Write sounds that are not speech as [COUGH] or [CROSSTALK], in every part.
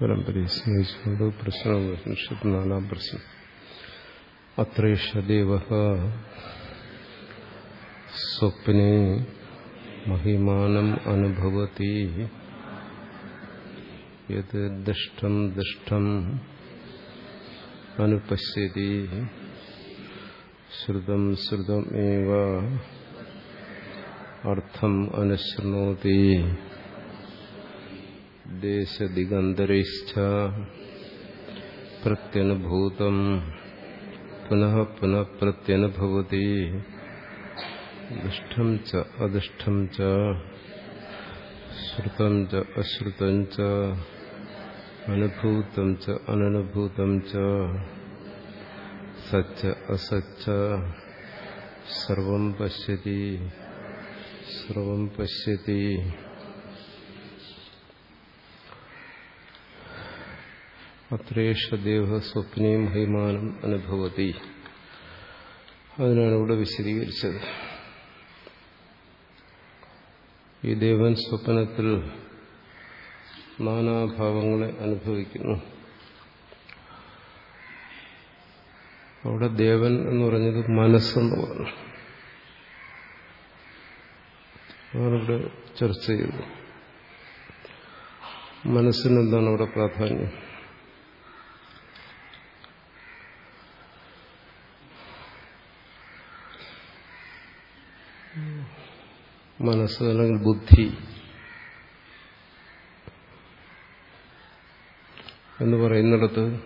പരമ്പരയെ സ്നേഹിച്ചുകൊണ്ട് പ്രശ്നം നാലാം പ്രശ്നം. അത്രേഷദേവ സ്വപ്നെ മഹിമാനം അനുഭവത്തി യത് ദുഷ്ടം ദുഷ്ടം അനുപശ്യതി. ശ്രുതം ശ്രുതമേവ. അർത്ഥം അനുശൃണോതി ദേശദിഗന്തരൈശ്ച പ്രത്യനുഭൂതം പുനഃ പുനഃ പ്രത്യനുഭവതി ദുഷ്ടം ച അദുഷ്ടം ച ശ്രുതം ച അശ്രുതം ച അനുഭൂതം ച അനനുഭൂതം ച സച്ച അസച്ച സർവം പശ്യതി സർവം പശ്യതി അത്രേഷ ദേവ സ്വപ്നെ മഹിമാനം അനുഭവതി അതിനാണ് ഇവിടെ വിശദീകരിച്ചത്. ഈ ദേവൻ സ്വപ്നത്തിൽ നാനാഭാവങ്ങളെ അനുഭവിക്കുന്നു. അവിടെ ദേവൻ എന്ന് പറഞ്ഞത് മനസ്സെന്ന് പറഞ്ഞു അവരവിടെ ചർച്ച ചെയ്തു മനസ്സിനെന്താണ് അവിടെ പ്രാധാന്യം? മനസ്സ് അല്ലെങ്കിൽ ബുദ്ധി എന്ന് പറയുന്നിടത്ത്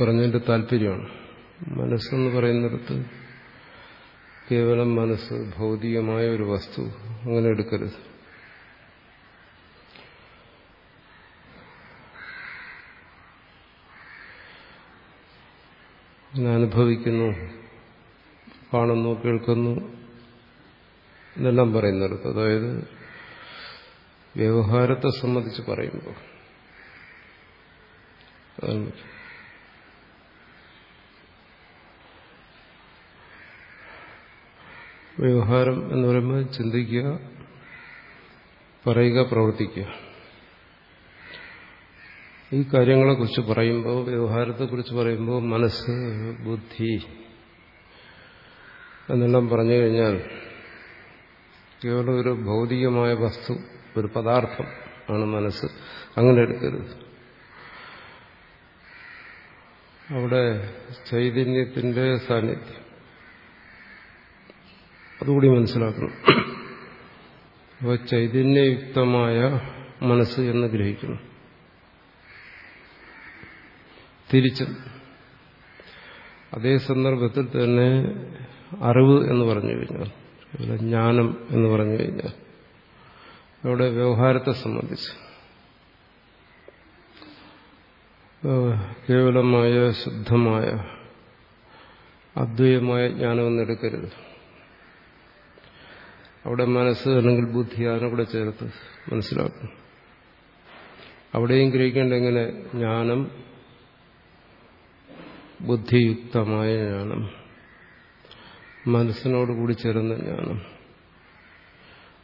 പറഞ്ഞതിന്റെ താല്പര്യമാണ്. മനസ്സെന്ന് പറയുന്നിടത്ത് കേവലം മനസ്സ് ഭൗതികമായ ഒരു വസ്തു അങ്ങനെ എടുക്കരുത്. അനുഭവിക്കുന്നു. കാണുന്നു കേൾക്കുന്നു എന്നെല്ലാം പറയുന്നിടത്ത്. അതായത് വ്യവഹാരത്തെ സംബന്ധിച്ച് പറയുമ്പോൾ വ്യവഹാരം എന്ന് പറയുമ്പോൾ ചിന്തിക്കുക പറയുക പ്രവർത്തിക്കുക. ഈ കാര്യങ്ങളെക്കുറിച്ച് പറയുമ്പോൾ വ്യവഹാരത്തെക്കുറിച്ച് പറയുമ്പോൾ മനസ്സ് ബുദ്ധി എന്നെല്ലാം പറഞ്ഞു കഴിഞ്ഞാൽ കേവലം ഒരു ഭൗതികമായ വസ്തു ഒരു പദാർത്ഥം ആണ് മനസ്സ്. അങ്ങനെ എടുക്കരുത്. അവിടെ ചൈതന്യത്തിന്റെ സാന്നിധ്യം. അതുകൂടി മനസ്സിലാക്കണം. അപ്പോൾ ചൈതന്യയുക്തമായ മനസ്സ് എന്ന് ഗ്രഹിക്കുന്നു. തിരിച്ചും. അതേ സന്ദർഭത്തിൽ തന്നെ അറിവ് എന്ന് പറഞ്ഞു കഴിഞ്ഞാൽ ജ്ഞാനം എന്ന് പറഞ്ഞു കഴിഞ്ഞാൽ അവിടെ വ്യവഹാരത്തെ സംബന്ധിച്ച്. കേവലമായ ശുദ്ധമായ അദ്വൈതമായ ജ്ഞാനമൊന്നും എടുക്കരുത്. അവിടെ മനസ്സ് അല്ലെങ്കിൽ ബുദ്ധി അതിനെ കൂടെ ചേർത്ത് മനസ്സിലാക്കും. അവിടെയും ഗ്രഹിക്കേണ്ട എങ്ങനെ? ജ്ഞാനം ബുദ്ധിയുക്തമായ ജ്ഞാനം. മനസ്സിനോട് കൂടി ചേർന്ന് ജ്ഞാനം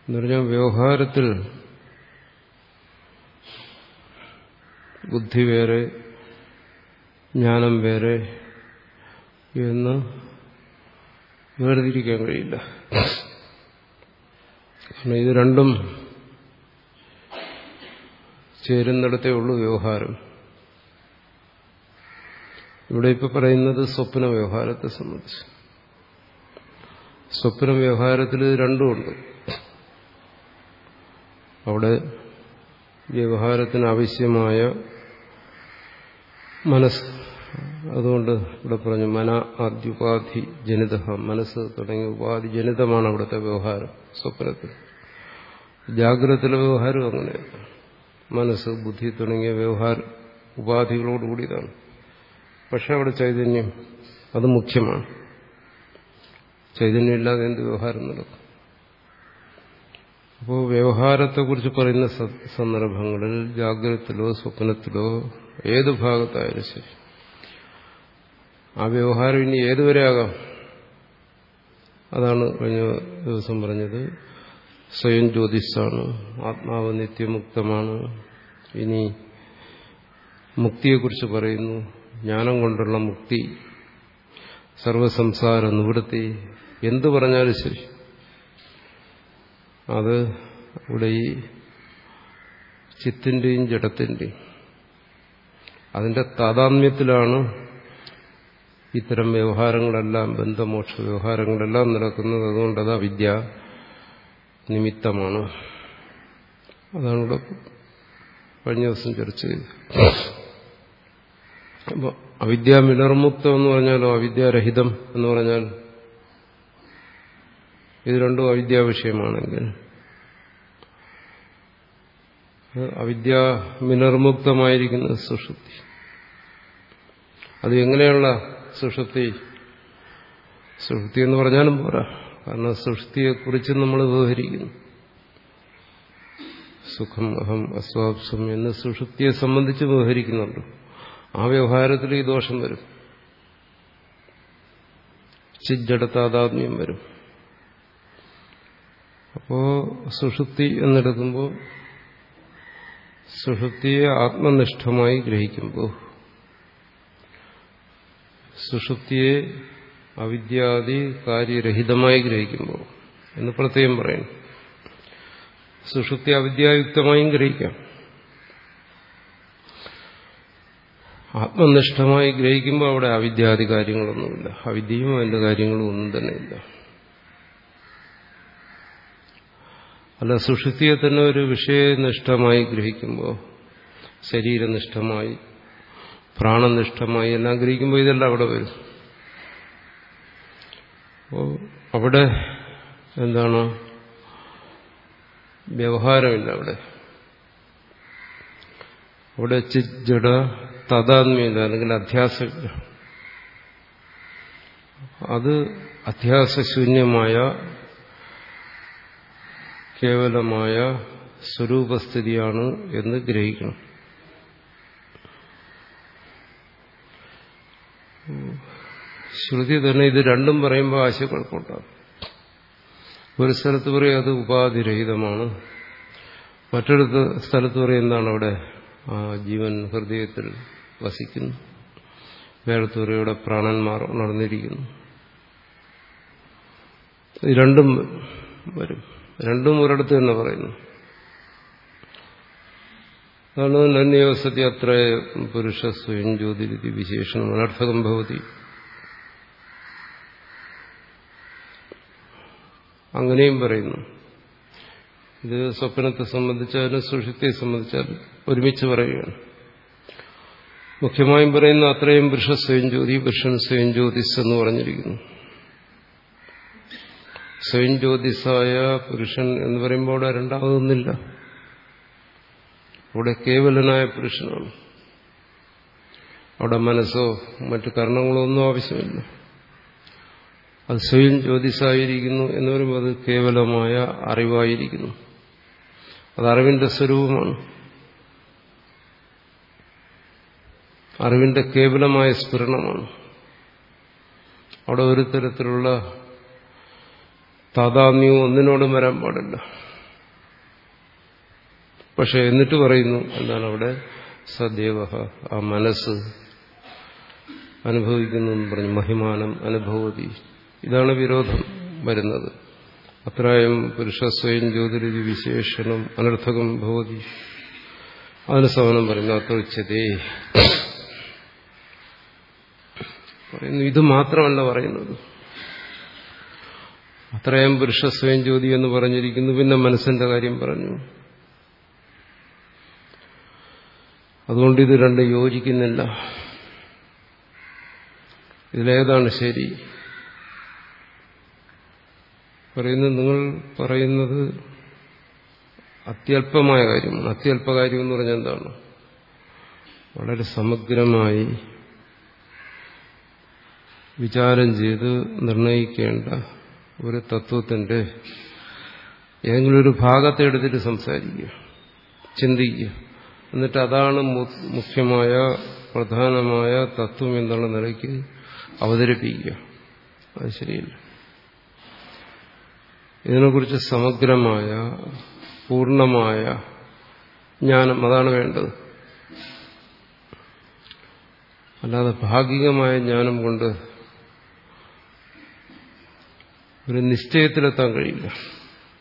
എന്ന് പറഞ്ഞാൽ വ്യവഹാരത്തിൽ ബുദ്ധി വേറെ ജ്ഞാനം വേറെ എന്ന് വേർതിരിക്കാൻ കഴിയില്ല. കാരണം ഇത് രണ്ടും ചേരുന്നിടത്തേ ഉള്ളൂ വ്യവഹാരം. ഇവിടെ ഇപ്പൊ പറയുന്നത് സ്വപ്ന വ്യവഹാരത്തെ സംബന്ധിച്ച്. സ്വപ്ന വ്യവഹാരത്തിൽ രണ്ടുമുണ്ട്. അവിടെ വ്യവഹാരത്തിന് ആവശ്യമായ മനസ്സ് അതുകൊണ്ട് ഇവിടെ പറഞ്ഞു മന ആദ്യുപാധി ജനിത മനസ്സ് തുടങ്ങിയ ഉപാധി ജനിതമാണ് അവിടുത്തെ വ്യവഹാരം സ്വപ്നത്തിൽ. ജാഗ്രതത്തിലെ വ്യവഹാരം അങ്ങനെയാണ്. മനസ്സ് ബുദ്ധി തുടങ്ങിയ വ്യവഹാര ഉപാധികളോടുകൂടിയതാണ്. പക്ഷെ അവിടെ ചൈതന്യം അത് മുഖ്യമാണ്. ചൈതന്യമില്ലാതെ എന്ത് വ്യവഹാരം നടക്കും? അപ്പോൾ വ്യവഹാരത്തെക്കുറിച്ച് പറയുന്ന സന്ദർഭങ്ങളിൽ ജാഗ്രതത്തിലോ സ്വപ്നത്തിലോ ഏത് ഭാഗത്തായാലും ശരി. ആ വ്യവഹാരം ഇനി ഏതുവരെ ആകാം? അതാണ് കഴിഞ്ഞ ദിവസം പറഞ്ഞത്. സ്വയം ജ്യോതിസാണ് ആത്മാവ് നിത്യമുക്തമാണ്. ഇനി മുക്തിയെക്കുറിച്ച് പറയുന്നു. ജ്ഞാനം കൊണ്ടുള്ള മുക്തി. സർവസംസാര നിവൃത്തി. എന്തു പറഞ്ഞാലും ശരി. അത് ഇവിടെ ഈ ചിത്തിന്റെയും ജഡത്തിന്റെയും അതിന്റെ താതാത്മ്യത്തിലാണ് ഇത്തരം വ്യവഹാരങ്ങളെല്ലാം ബന്ധമോക്ഷ വ്യവഹാരങ്ങളെല്ലാം നടക്കുന്നത്. അതുകൊണ്ട് അത് അവിദ്യ നിമിത്തമാണ്. അതാണ് ഇവിടെ കഴിഞ്ഞ ദിവസം ചർച്ച ചെയ്തത്. അപ്പോൾ അവിദ്യ മിനർമുക്തം എന്ന് പറഞ്ഞാലോ അവിദ്യാരഹിതം എന്ന് പറഞ്ഞാൽ ഇത് രണ്ടും അവിദ്യാ വിഷയമാണെങ്കിൽ. അവിദ്യ വിനർമുക്തമായിരിക്കുന്ന സുഷുപ്തി. അത് എങ്ങനെയുള്ള സുഷുപ്തി? സുഷുപ്തി എന്ന് പറഞ്ഞാലും പോരാ. കാരണം സുഷുപ്തിയെക്കുറിച്ച് നമ്മൾ വ്യവഹരിക്കുന്നു. സുഖം അഹം അസ്വാപ്സം എന്ന് സുഷുപ്തിയെ സംബന്ധിച്ച് വ്യവഹരിക്കുന്നുണ്ട്. ആ വ്യവഹാരത്തിൽ ഈ ദോഷം വരും. ചിജ്ജടത്താതാത്മ്യം വരും. അപ്പോ സുഷുപ്തി എന്നെടുക്കുമ്പോൾ സുഷുപ്തിയെ ആത്മനിഷ്ഠമായി ഗ്രഹിക്കുമ്പോൾ സുഷുപ്തിയെ അവിദ്യാദി കാര്യരഹിതമായി ഗ്രഹിക്കുമ്പോൾ എന്ന് പ്രത്യേകം പറയുന്നു സുഷുപ്തി അവിദ്യായുക്തമായും ഗ്രഹിക്കാം. ആത്മനിഷ്ഠമായി ഗ്രഹിക്കുമ്പോൾ അവിടെ അവിദ്യാദി കാര്യങ്ങളൊന്നുമില്ല. അവിദ്യയും അതിന്റെ കാര്യങ്ങളും ഒന്നും തന്നെ ഇല്ല അല്ല സുഷുതിയെ തന്നെ ഒരു വിഷയനിഷ്ഠമായി ഗ്രഹിക്കുമ്പോൾ ശരീരനിഷ്ഠമായി പ്രാണനിഷ്ഠമായി എല്ലാം ഗ്രഹിക്കുമ്പോൾ ഇതെല്ലാം അവിടെ വരും. അപ്പോൾ അവിടെ എന്താണ്? വ്യവഹാരമില്ല അവിടെ. അവിടെ ചിജട തഥാത്മ്യമില്ല അല്ലെങ്കിൽ അധ്യാസമില്ല. അത് അധ്യാസശൂന്യമായ കേവലമായ സ്വരൂപസ്ഥിതിയാണ് എന്ന് ഗ്രഹിക്കണം. ശ്രുതി തന്നെ ഇത് രണ്ടും പറയുമ്പോൾ ആശയക്കുഴപ്പമുണ്ടാകും ഒരു സ്ഥലത്ത് പറയും അത് ഉപാധിരഹിതമാണ്. മറ്റൊരു സ്ഥലത്ത് പറയും എന്താണ് അവിടെ ആ ജീവൻ ഹൃദയത്തിൽ വസിക്കുന്നു. വേറെ പറയും ഇവിടെ പ്രാണന്മാർ ഉണർന്നിരിക്കുന്നു. രണ്ടും വരും. രണ്ടും ഒരിടത്ത് തന്നെ പറയുന്നു. അതാണ് നന്യവസതി അത്ര പുരുഷ സ്വയം ജ്യോതിരിതി വിശേഷണം അനർത്ഥകം ഭവതി. അങ്ങനെയും പറയുന്നു. ഇത് സ്വപ്നത്തെ സംബന്ധിച്ചാലും സുഷിത്തെ സംബന്ധിച്ചാലും ഒരുമിച്ച് പറയുകയാണ്. മുഖ്യമായും പറയുന്ന അത്രയും പുരുഷ സ്വയം ജ്യോതി പുരുഷൻ സ്വയം ജ്യോതിസ് എന്ന് പറഞ്ഞിരിക്കുന്നു. സ്വയം ജ്യോതിസായ പുരുഷൻ എന്ന് പറയുമ്പോൾ അവിടെ രണ്ടാമതൊന്നില്ല അവിടെ കേവലനായ പുരുഷനാണ്. അവിടെ മനസ്സോ മറ്റു കർണങ്ങളോ ഒന്നും ആവശ്യമില്ല. അത് സ്വയം ജ്യോതിസായിരിക്കുന്നു എന്ന് പറയുമ്പോൾ അത് കേവലമായ അറിവായിരിക്കുന്നു. അത് അറിവിന്റെ സ്വരൂപമാണ്. അറിവിന്റെ കേവലമായ സ്ഫുരണമാണ്. അവിടെ ഒരു തരത്തിലുള്ള താതാത്മ്യവും ഒന്നിനോടും വരാൻ പാടില്ല. പക്ഷെ എന്നിട്ട് പറയുന്നു എന്താണ് അവിടെ? സദേവ ആ മനസ്സ് അനുഭവിക്കുന്നു പറഞ്ഞു. മഹിമാനം അനുഭവതി. ഇതാണ് വിരോധം വരുന്നത്. അത്രയും പുരുഷ സ്വയം ജ്യോതിരതി വിശേഷണം അനർത്ഥകം ഭവതി. അതിന് സവനം പറയുന്നു അത്യുച്ചതേ പറയുന്നു ഇത് മാത്രമല്ല പറയുന്നത്. അത്രയും പുരുഷ സ്വയം ജ്യോതി എന്ന് പറഞ്ഞിരിക്കുന്നു. പിന്നെ മനസ്സിന്റെ കാര്യം പറഞ്ഞു. അതുകൊണ്ട് ഇത് രണ്ട് യോജിക്കുന്നില്ല. ഇതിലേതാണ് ശരി? പറയുന്നത് നിങ്ങൾ പറയുന്നത് അത്യല്പമായ കാര്യമാണ്. അത്യല്പ കാര്യം എന്ന് പറഞ്ഞാൽ എന്താണ്? വളരെ സമഗ്രമായി വിചാരം ചെയ്ത് നിർണയിക്കേണ്ട ഒരു തത്വത്തിന്റെ ഏതെങ്കിലും ഒരു ഭാഗത്തെ എടുത്തിട്ട് സംസാരിക്കുക ചിന്തിക്കുക. എന്നിട്ട് അതാണ് മുഖ്യമായ പ്രധാനമായ തത്വം എന്നുള്ള നിലയ്ക്ക് അവതരിപ്പിക്കുക. അത് ശരിയല്ല. ഇതിനെക്കുറിച്ച് സമഗ്രമായ പൂർണമായ ജ്ഞാനം അതാണ് വേണ്ടത്. അല്ലാതെ ഭാഗികമായ ജ്ഞാനം കൊണ്ട് ഒരു നിശ്ചയത്തിലെത്താൻ കഴിയില്ല.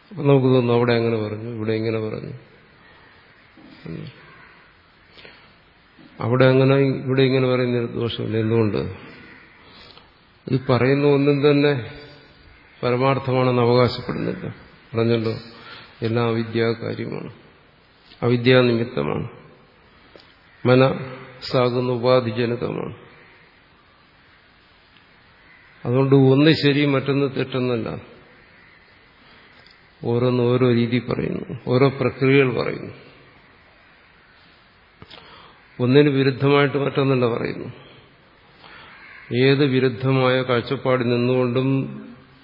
അപ്പൊ നമുക്ക് തോന്നുന്നു അവിടെ എങ്ങനെ പറഞ്ഞു ഇവിടെ എങ്ങനെ പറഞ്ഞു. അവിടെ അങ്ങനെ ഇവിടെ ഇങ്ങനെ പറയുന്ന ദോഷമില്ല. എന്തുകൊണ്ട്? ഇത് പറയുന്ന ഒന്നും തന്നെ പരമാർത്ഥമാണെന്ന് അവകാശപ്പെടുന്നില്ല. പറഞ്ഞല്ലോ എല്ലാം അവിദ്യാകാര്യമാണ് അവിദ്യാനിമിത്തമാണ് മന സാകുന്ന ഉപാധിജനിതമാണ് അതുകൊണ്ട് ഒന്ന് ശരി മറ്റൊന്ന് തെറ്റൊന്നല്ല. ഓരോന്ന് ഓരോ രീതി പറയുന്നു ഓരോ പ്രക്രിയകൾ പറയുന്നു. ഒന്നിന് വിരുദ്ധമായിട്ട് മറ്റൊന്നല്ല പറയുന്നു. ഏത് വിരുദ്ധമായ കാഴ്ചപ്പാടിൽ നിന്നുകൊണ്ടും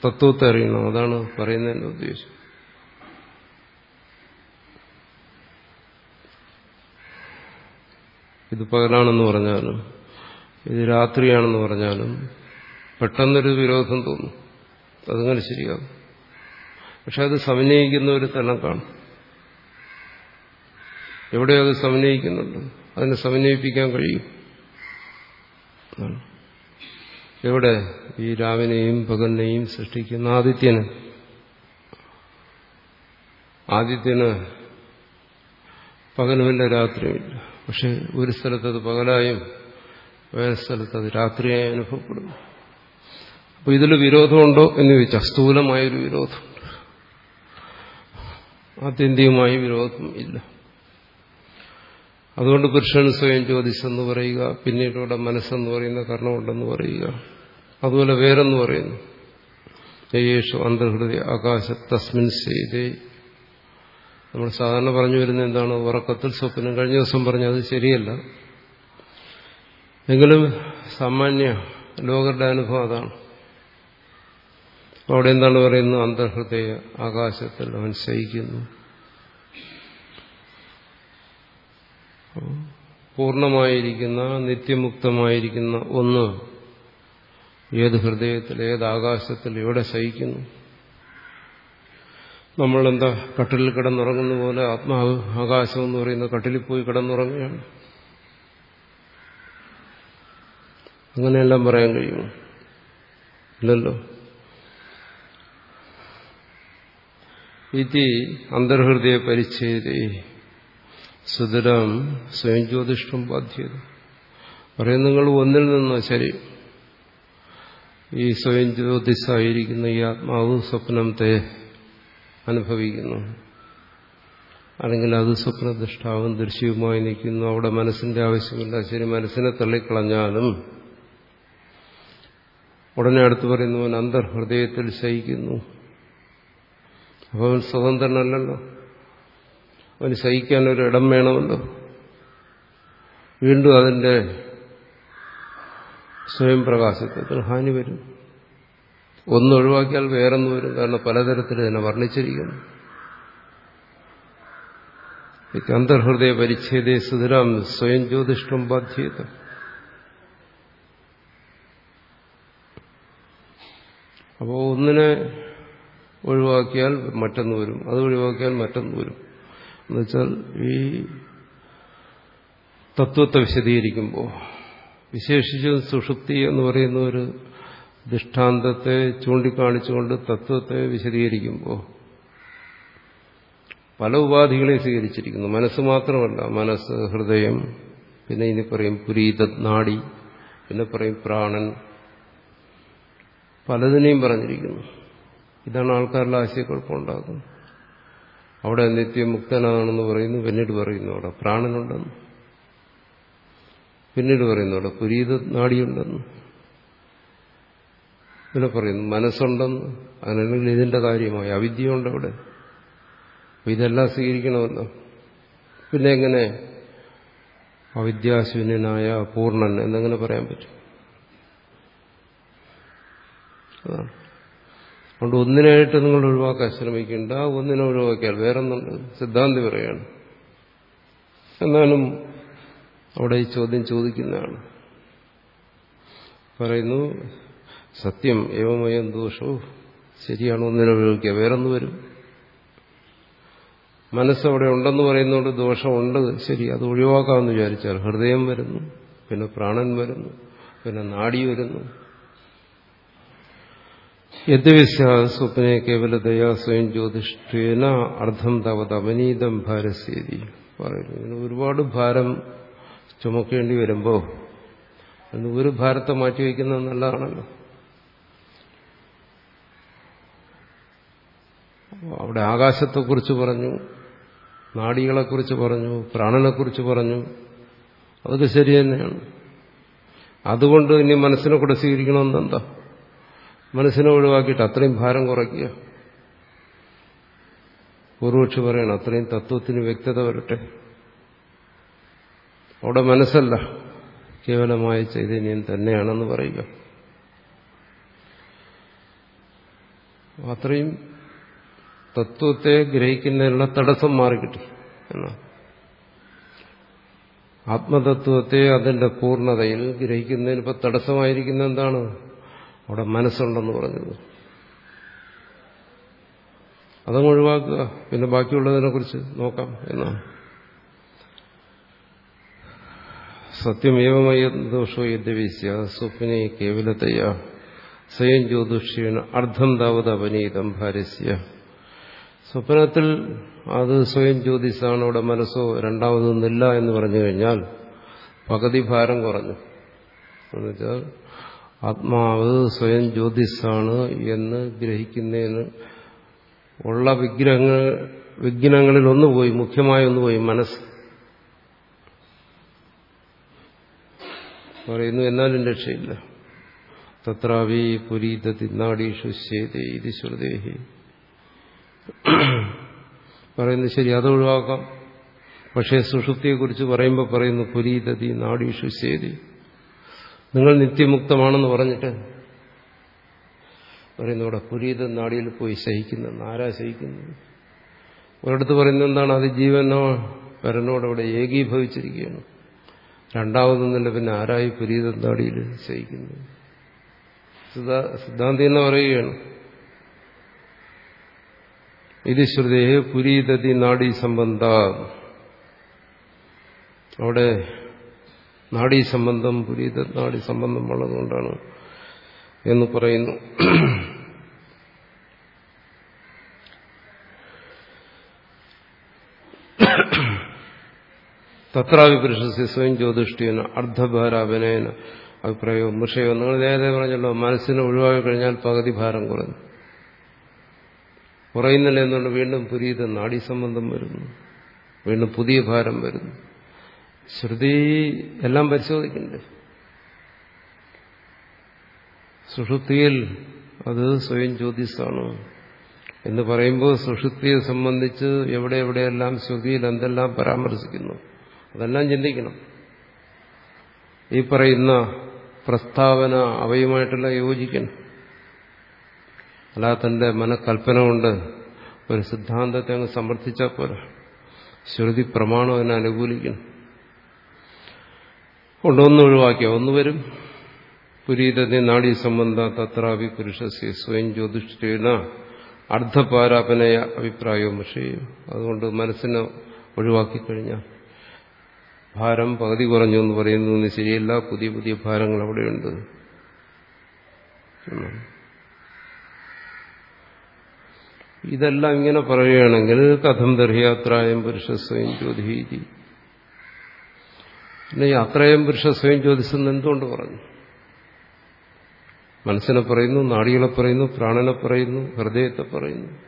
തത്വത്തെ അറിയണം. അതാണ് പറയുന്നതിന്റെ ഉദ്ദേശം. ഇത് പകലാണെന്ന് പറഞ്ഞാലും ഇത് രാത്രിയാണെന്ന് പറഞ്ഞാലും പെട്ടെന്നൊരു വിരോധം തോന്നും. അതങ്ങനെ ശരിയാകും പക്ഷെ അത് സമന്വയിക്കുന്ന ഒരു തലം കാണും. എവിടെയോ അത് സമന്വയിക്കുന്നുണ്ട്. അതിനെ സമന്വയിപ്പിക്കാൻ കഴിയും. എവിടെ ഈ രാവിനെയും പകലിനെയും സൃഷ്ടിക്കുന്ന ആദിത്യന്? ആദിത്യന് പകലുമില്ല രാത്രിയുമില്ല. പക്ഷെ ഒരു സ്ഥലത്തത് പകലായും വേറെ സ്ഥലത്ത് അത് രാത്രിയായി അനുഭവപ്പെടുന്നു. അപ്പൊ ഇതിൽ വിരോധമുണ്ടോ എന്ന് ചോദിച്ചാൽ സ്ഥൂലമായൊരു വിരോധമുണ്ട് ആത്യന്തികമായി വിരോധം ഇല്ല. അതുകൊണ്ട് പുരുഷൻ സ്വയം ജ്യോതിഷെന്ന് പറയുക പിന്നീട് ഇവിടെ മനസ്സെന്ന് പറയുന്ന കർണമുണ്ടെന്ന് പറയുക അതുപോലെ വേറെന്ന് പറയുന്നു. യേശു അന്തർഹൃദയ ആകാശ തസ്മിൻ ചെയ്തേ നമ്മൾ സാധാരണ പറഞ്ഞു വരുന്ന എന്താണ്? ഉറക്കത്തിൽ സ്വപ്നം. കഴിഞ്ഞ ദിവസം പറഞ്ഞത് ശരിയല്ല. എങ്കിലും സാമാന്യ ലോകരുടെ അനുഭവം അതാണ്. അവിടെ എന്താണ് പറയുന്നത്? അന്തർഹൃദയ ആകാശത്തിൽ അവൻ ശയിക്കുന്നു. പൂർണമായിരിക്കുന്ന നിത്യമുക്തമായിരിക്കുന്ന ഒന്ന് ഏത് ഹൃദയത്തിൽ ഏത് ആകാശത്തിൽ എവിടെ ശയിക്കുന്നു? നമ്മളെന്താ കട്ടിലിൽ കിടന്നുറങ്ങുന്ന പോലെ ആത്മാവ് ആകാശം എന്ന് പറയുന്ന കട്ടിലിൽ പോയി കിടന്നുറങ്ങുകയാണ്. അങ്ങനെയെല്ലാം പറയാൻ കഴിയുമോ ഇല്ലല്ലോ? ഇതി അന്തർഹൃദയ പരിച്ഛേദേ. സുതരം സ്വയം ജ്യോതിഷ്ടം ബാധ്യത. പറയും നിങ്ങൾ ഒന്നിൽ നിന്ന് ശരി. ഈ സ്വയം ജ്യോതിസായിരിക്കുന്ന ഈ ആത്മാവ് സ്വപ്നത്തെ അനുഭവിക്കുന്നു. അല്ലെങ്കിൽ അത് സ്വപ്നദൃഷ്ടാവും ദൃശ്യവുമായി നിൽക്കുന്നു. അവിടെ മനസ്സിന്റെ ആവശ്യമില്ല. ശരി മനസ്സിനെ തള്ളിക്കളഞ്ഞാലും ഉടനെ അടുത്ത് പറയുന്നവൻ അന്തർഹൃദയത്തിൽ ശയിക്കുന്നു. അപ്പോൾ അവൻ സ്വതന്ത്രനല്ലല്ലോ. അവന് സഹിക്കാൻ ഒരു ഇടം വേണമല്ലോ. വീണ്ടും അതിന്റെ സ്വയം പ്രകാശത്തെ ഹാനി വരും. ഒന്നൊഴിവാക്കിയാൽ വേറൊന്നു വരും. കാരണം പലതരത്തിൽ തന്നെ വർണിച്ചിരിക്കുന്നു. അന്തർഹൃദയ പരിച്ഛേദേ സുതരാം സ്വയം ജ്യോതിഷ്ടം ബാധ്യത. അപ്പോൾ ഒന്നിനെ ഒഴിവാക്കിയാൽ മറ്റൊന്ന് വരും. അത് ഒഴിവാക്കിയാൽ മറ്റൊന്ന് വരും. എന്നുവെച്ചാൽ ഈ തത്വത്തെ വിശദീകരിക്കുമ്പോൾ വിശേഷിച്ചും സുഷുപ്തി എന്ന് പറയുന്ന ഒരു ദൃഷ്ടാന്തത്തെ ചൂണ്ടിക്കാണിച്ചുകൊണ്ട് തത്വത്തെ വിശദീകരിക്കുമ്പോൾ പല ഉപാധികളെ സ്വീകരിച്ചിരിക്കുന്നു. മനസ്സ് മാത്രമല്ല. മനസ്സ് ഹൃദയം പിന്നെ ഇനി പറയും പുരീത നാടി പിന്നെ പറയും പ്രാണൻ. പലതിനെയും പറഞ്ഞിരിക്കുന്നു. ഇതാണ് ആൾക്കാരുടെ ആശയക്കുഴപ്പം ഉണ്ടാകുന്നത് അവിടെ നിത്യമുക്തനാണെന്ന് പറയുന്നു പിന്നീട് പറയുന്നു അവിടെ. പ്രാണനുണ്ടെന്ന്. പിന്നീട് പറയുന്നു അവിടെ. പുരീത നാടിയുണ്ടെന്ന്. പിന്നെ പറയുന്നു. മനസ്സുണ്ടെന്ന്. അങ്ങനെയാണെങ്കിൽ ഇതിന്റെ കാര്യമായി. അവിദ്യയുണ്ട് അവിടെ. ഇതെല്ലാം സ്വീകരിക്കണമല്ലോ പിന്നെ എങ്ങനെ? അവിദ്യാശൂന്യനായ പൂർണൻ എന്നെങ്ങനെ പറയാൻ പറ്റും. അതാണ്. അതുകൊണ്ട് ഒന്നിനായിട്ട് നിങ്ങൾ ഒഴിവാക്കാൻ ശ്രമിക്കേണ്ട ഒന്നിനെ ഒഴിവാക്കിയാൽ വേറൊന്നുണ്ട് സിദ്ധാന്തി പറയാണ്. എന്നാലും അവിടെ ഈ ചോദ്യം ചോദിക്കുന്നതാണ്. പറയുന്നു സത്യം ഏവമയം ദോഷവും ശരിയാണ് ഒന്നിനെ ഒഴിവാക്കിയ വേറൊന്നു വരും. മനസ്സവിടെ ഉണ്ടെന്ന് പറയുന്നതുകൊണ്ട് ദോഷമുണ്ട് ശരി അത് ഒഴിവാക്കാമെന്ന് വിചാരിച്ചാൽ ഹൃദയം വരുന്നു പിന്നെ പ്രാണൻ വരുന്നു പിന്നെ നാടി വരുന്നു. യദ്വിശ്വാസ സ്വപ്നെ കേവലതയാ സ്വയം ജ്യോതിഷ്ഠേന അർത്ഥം തവത് അപനീതം ഭാരസ്യതി പറയുന്നു. ഇങ്ങനെ ഒരുപാട് ഭാരം ചുമക്കേണ്ടി വരുമ്പോൾ അന്ന് ഒരു ഭാരത്തെ മാറ്റിവെക്കുന്നത് നല്ലതാണല്ലോ. അവിടെ ആകാശത്തെക്കുറിച്ച് പറഞ്ഞു നാടികളെക്കുറിച്ച് പറഞ്ഞു പ്രാണനെക്കുറിച്ച് പറഞ്ഞു അതൊക്കെ ശരി തന്നെയാണ്. അതുകൊണ്ട് ഇനി മനസ്സിനെ കൂടെ സ്വീകരിക്കണമെന്നെന്താ? മനസ്സിനെ ഒഴിവാക്കിയിട്ട് അത്രയും ഭാരം കുറയ്ക്കുക. പൂർവക്ഷി പറയണം അത്രയും തത്വത്തിന് വ്യക്തത വരട്ടെ. അവിടെ മനസ്സല്ല കേവലമായ ചൈതന്യം തന്നെയാണെന്ന് പറയുക. അത്രയും തത്വത്തെ ഗ്രഹിക്കുന്നതിനുള്ള തടസ്സം മാറിക്കിട്ടി എന്നാണ് ആത്മതത്വത്തെ അതിന്റെ പൂർണതയിൽ ഗ്രഹിക്കുന്നതിന് ഇപ്പൊ തടസ്സമായിരിക്കുന്ന എന്താണ് അവിടെ മനസ്സുണ്ടെന്ന് പറഞ്ഞത് അതങ്ങ് ഒഴിവാക്കുക. പിന്നെ ബാക്കിയുള്ളതിനെ കുറിച്ച് നോക്കാം എന്നാണ് സത്യമേവമയ ദോഷോ യദ്യവിശ്യ സ്വപ്നെ കേവലതയ സ്വയം ജ്യോതിഷീണ അർദ്ധം താവത് അപനീതം ഭാരസ്യ. സ്വപ്നത്തിൽ അത് സ്വയം ജ്യോതിസാണ് അവിടെ മനസ്സോ രണ്ടാമതൊന്നില്ല എന്ന് പറഞ്ഞു കഴിഞ്ഞാൽ പകുതി ഭാരം കുറഞ്ഞു. എന്നുവെച്ചാൽ ആത്മാവ് സ്വയം ജ്യോതിസാണ് എന്ന് ഗ്രഹിക്കുന്നതിന് ഉള്ള വിഗ്രഹങ്ങൾ വിഘ്നങ്ങളിൽ ഒന്ന് പോയി മുഖ്യമായ ഒന്ന് പോയി മനസ്സ്. പറയുന്നു എന്നാലും രക്ഷയില്ല. തത്രാവി പുരീത തിന്നാടി ശേതേ ഇത് ശ്രുതേഹി. പറയുന്നു ശരി അത് ഒഴിവാക്കാം. പക്ഷേ സുഷുപ്തിയെക്കുറിച്ച് പറയുമ്പോൾ പറയുന്നു പുരീതതി നാടീഷു ശേതി നിങ്ങൾ നിത്യമുക്തമാണെന്ന് പറഞ്ഞിട്ട് പറയുന്നു ഇവിടെ പുരീത നാടിയിൽ പോയി സഹിക്കുന്നു. ആരാ സഹിക്കുന്നു? ഒരിടത്ത് പറയുന്നത് എന്താണ് അത് ജീവനോ പരനോട് അവിടെ ഏകീഭവിച്ചിരിക്കുകയാണ്. രണ്ടാമതൊന്നുമില്ല പിന്നെ ആരായി പുരീത നാടിയിൽ സഹിക്കുന്നു? സിദ്ധാന്തി എന്ന് പറയുകയാണ്. ഇത് ശ്രുതേ പുരീതതി നാഡീ സംബന്ധ. അവിടെ നാഡീ സംബന്ധം പുരീത നാഡി സംബന്ധം ഉള്ളതുകൊണ്ടാണ് എന്ന് പറയുന്നു. തത്രാവി പുരുഷസ്യ സ്വയം ജ്യോതിഷ്ഠിയന അർദ്ധഭാരാഭിനയന അഭിപ്രായവും വിഷയവും നിങ്ങൾ നേരത്തെ പറഞ്ഞല്ലോ മനസ്സിനെ ഒഴിവാക്കി കഴിഞ്ഞാൽ പകുതി ഭാരം കുറഞ്ഞു. കുറയുന്നില്ല എന്നുകൊണ്ട് വീണ്ടും പുരീത നാഡീ സംബന്ധം വരുന്നു. വീണ്ടും പുതിയ ഭാരം വരുന്നു. ശ്രുതി എല്ലാം പരിശോധിക്കുന്നുണ്ട്. സുഷുപ്തിയിൽ അത് സ്വയം ജ്യോതിസാണ്. എന്ന് പറയുമ്പോൾ സുഷുപ്തിയെ സംബന്ധിച്ച് എവിടെ എവിടെയെല്ലാം ശ്രുതിയിൽ എന്തെല്ലാം പരാമർശിക്കുന്നു അതെല്ലാം ചിന്തിക്കണം. ഈ പറയുന്ന പ്രസ്താവന അവയുമായിട്ടെല്ലാം യോജിക്കണം അല്ലാതെ തന്റെ മനക്കൽപ്പന കൊണ്ട് ഒരു സിദ്ധാന്തത്തെ അങ്ങ് സമർത്ഥിച്ചാൽ പോരാ. ശ്രുതി പ്രമാണം അതിനെ അനുകൂലിക്കണം കൊണ്ടൊന്ന് ഒഴിവാക്കിയ? ഒന്ന് വരും. പുരീതത്തെ നാഡീ സംബന്ധ തത്രാവി പുരുഷസ്യ സ്വയം ജ്യോതിഷ്ഠേന അർദ്ധപാരാപനയ അഭിപ്രായവും പക്ഷേ അതുകൊണ്ട് മനസ്സിനെ ഒഴിവാക്കിക്കഴിഞ്ഞാൽ ഭാരം പകുതി കുറഞ്ഞു എന്ന് പറയുന്നത് ശരിയല്ല. പുതിയ പുതിയ ഭാരങ്ങൾ അവിടെയുണ്ട്. ഇതെല്ലാം ഇങ്ങനെ പറയുകയാണെങ്കിൽ കഥം ദർഹയാത്രായം പുരുഷ സ്വയം ജ്യോതിഹീതി. ഈ അത്രയും പുരുഷ സ്വയം ജ്യോതിസെന്ന് എന്തുകൊണ്ട് പറഞ്ഞു? മനസ്സിനെ പറയുന്നു നാടികളെ പറയുന്നു പ്രാണനെ പറയുന്നു ഹൃദയത്തെ പറയുന്നു.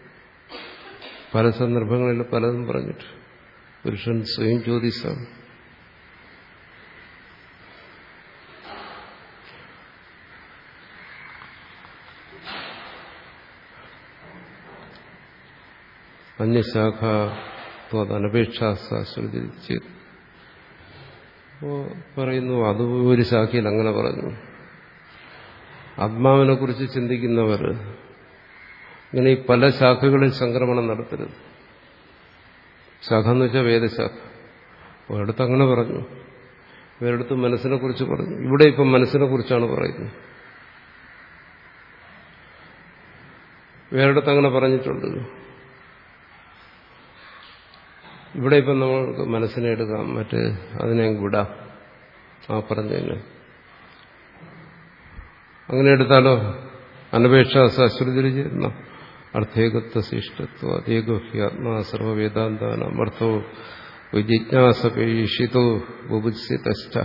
പല സന്ദർഭങ്ങളിൽ പലതും പറഞ്ഞിട്ട്. പുരുഷൻ സ്വയം ജ്യോതിസാണ് അന്യശാഖ അനപേക്ഷാശ്രുതി ചെയ്തു അപ്പോ പറയുന്നു അത് ഒരു ശാഖയിൽ അങ്ങനെ പറഞ്ഞു. ആത്മാവിനെ കുറിച്ച് ചിന്തിക്കുന്നവർ ഇങ്ങനെ ഈ പല ശാഖകളിൽ സംക്രമണം നടത്തരുത്. ശാഖ എന്ന് വെച്ചാൽ വേദശാഖ. ഒരിടത്ത് അങ്ങനെ പറഞ്ഞു. വേറെടുത്ത് മനസ്സിനെ കുറിച്ച് പറഞ്ഞു. ഇവിടെ ഇപ്പം മനസ്സിനെ കുറിച്ചാണ് പറയുന്നത്. വേറെടുത്ത് അങ്ങനെ പറഞ്ഞിട്ടുണ്ട്. ഇവിടെ ഇപ്പം നമ്മൾക്ക് മനസ്സിനെടുക്കാം. മറ്റ് അതിനെ വിടാം. ആ പറഞ്ഞതിന്. അങ്ങനെ എടുത്താലോ? അനപേക്ഷ സശ്രുതിരി ചെയ്യുന്ന അർത്ഥേകത്വ ശിഷ്ടത്വ അതേകോഹ്യാത്മാ സർവവേദാന്താനം അർത്ഥോ ബുഭുത്സിതശ്ച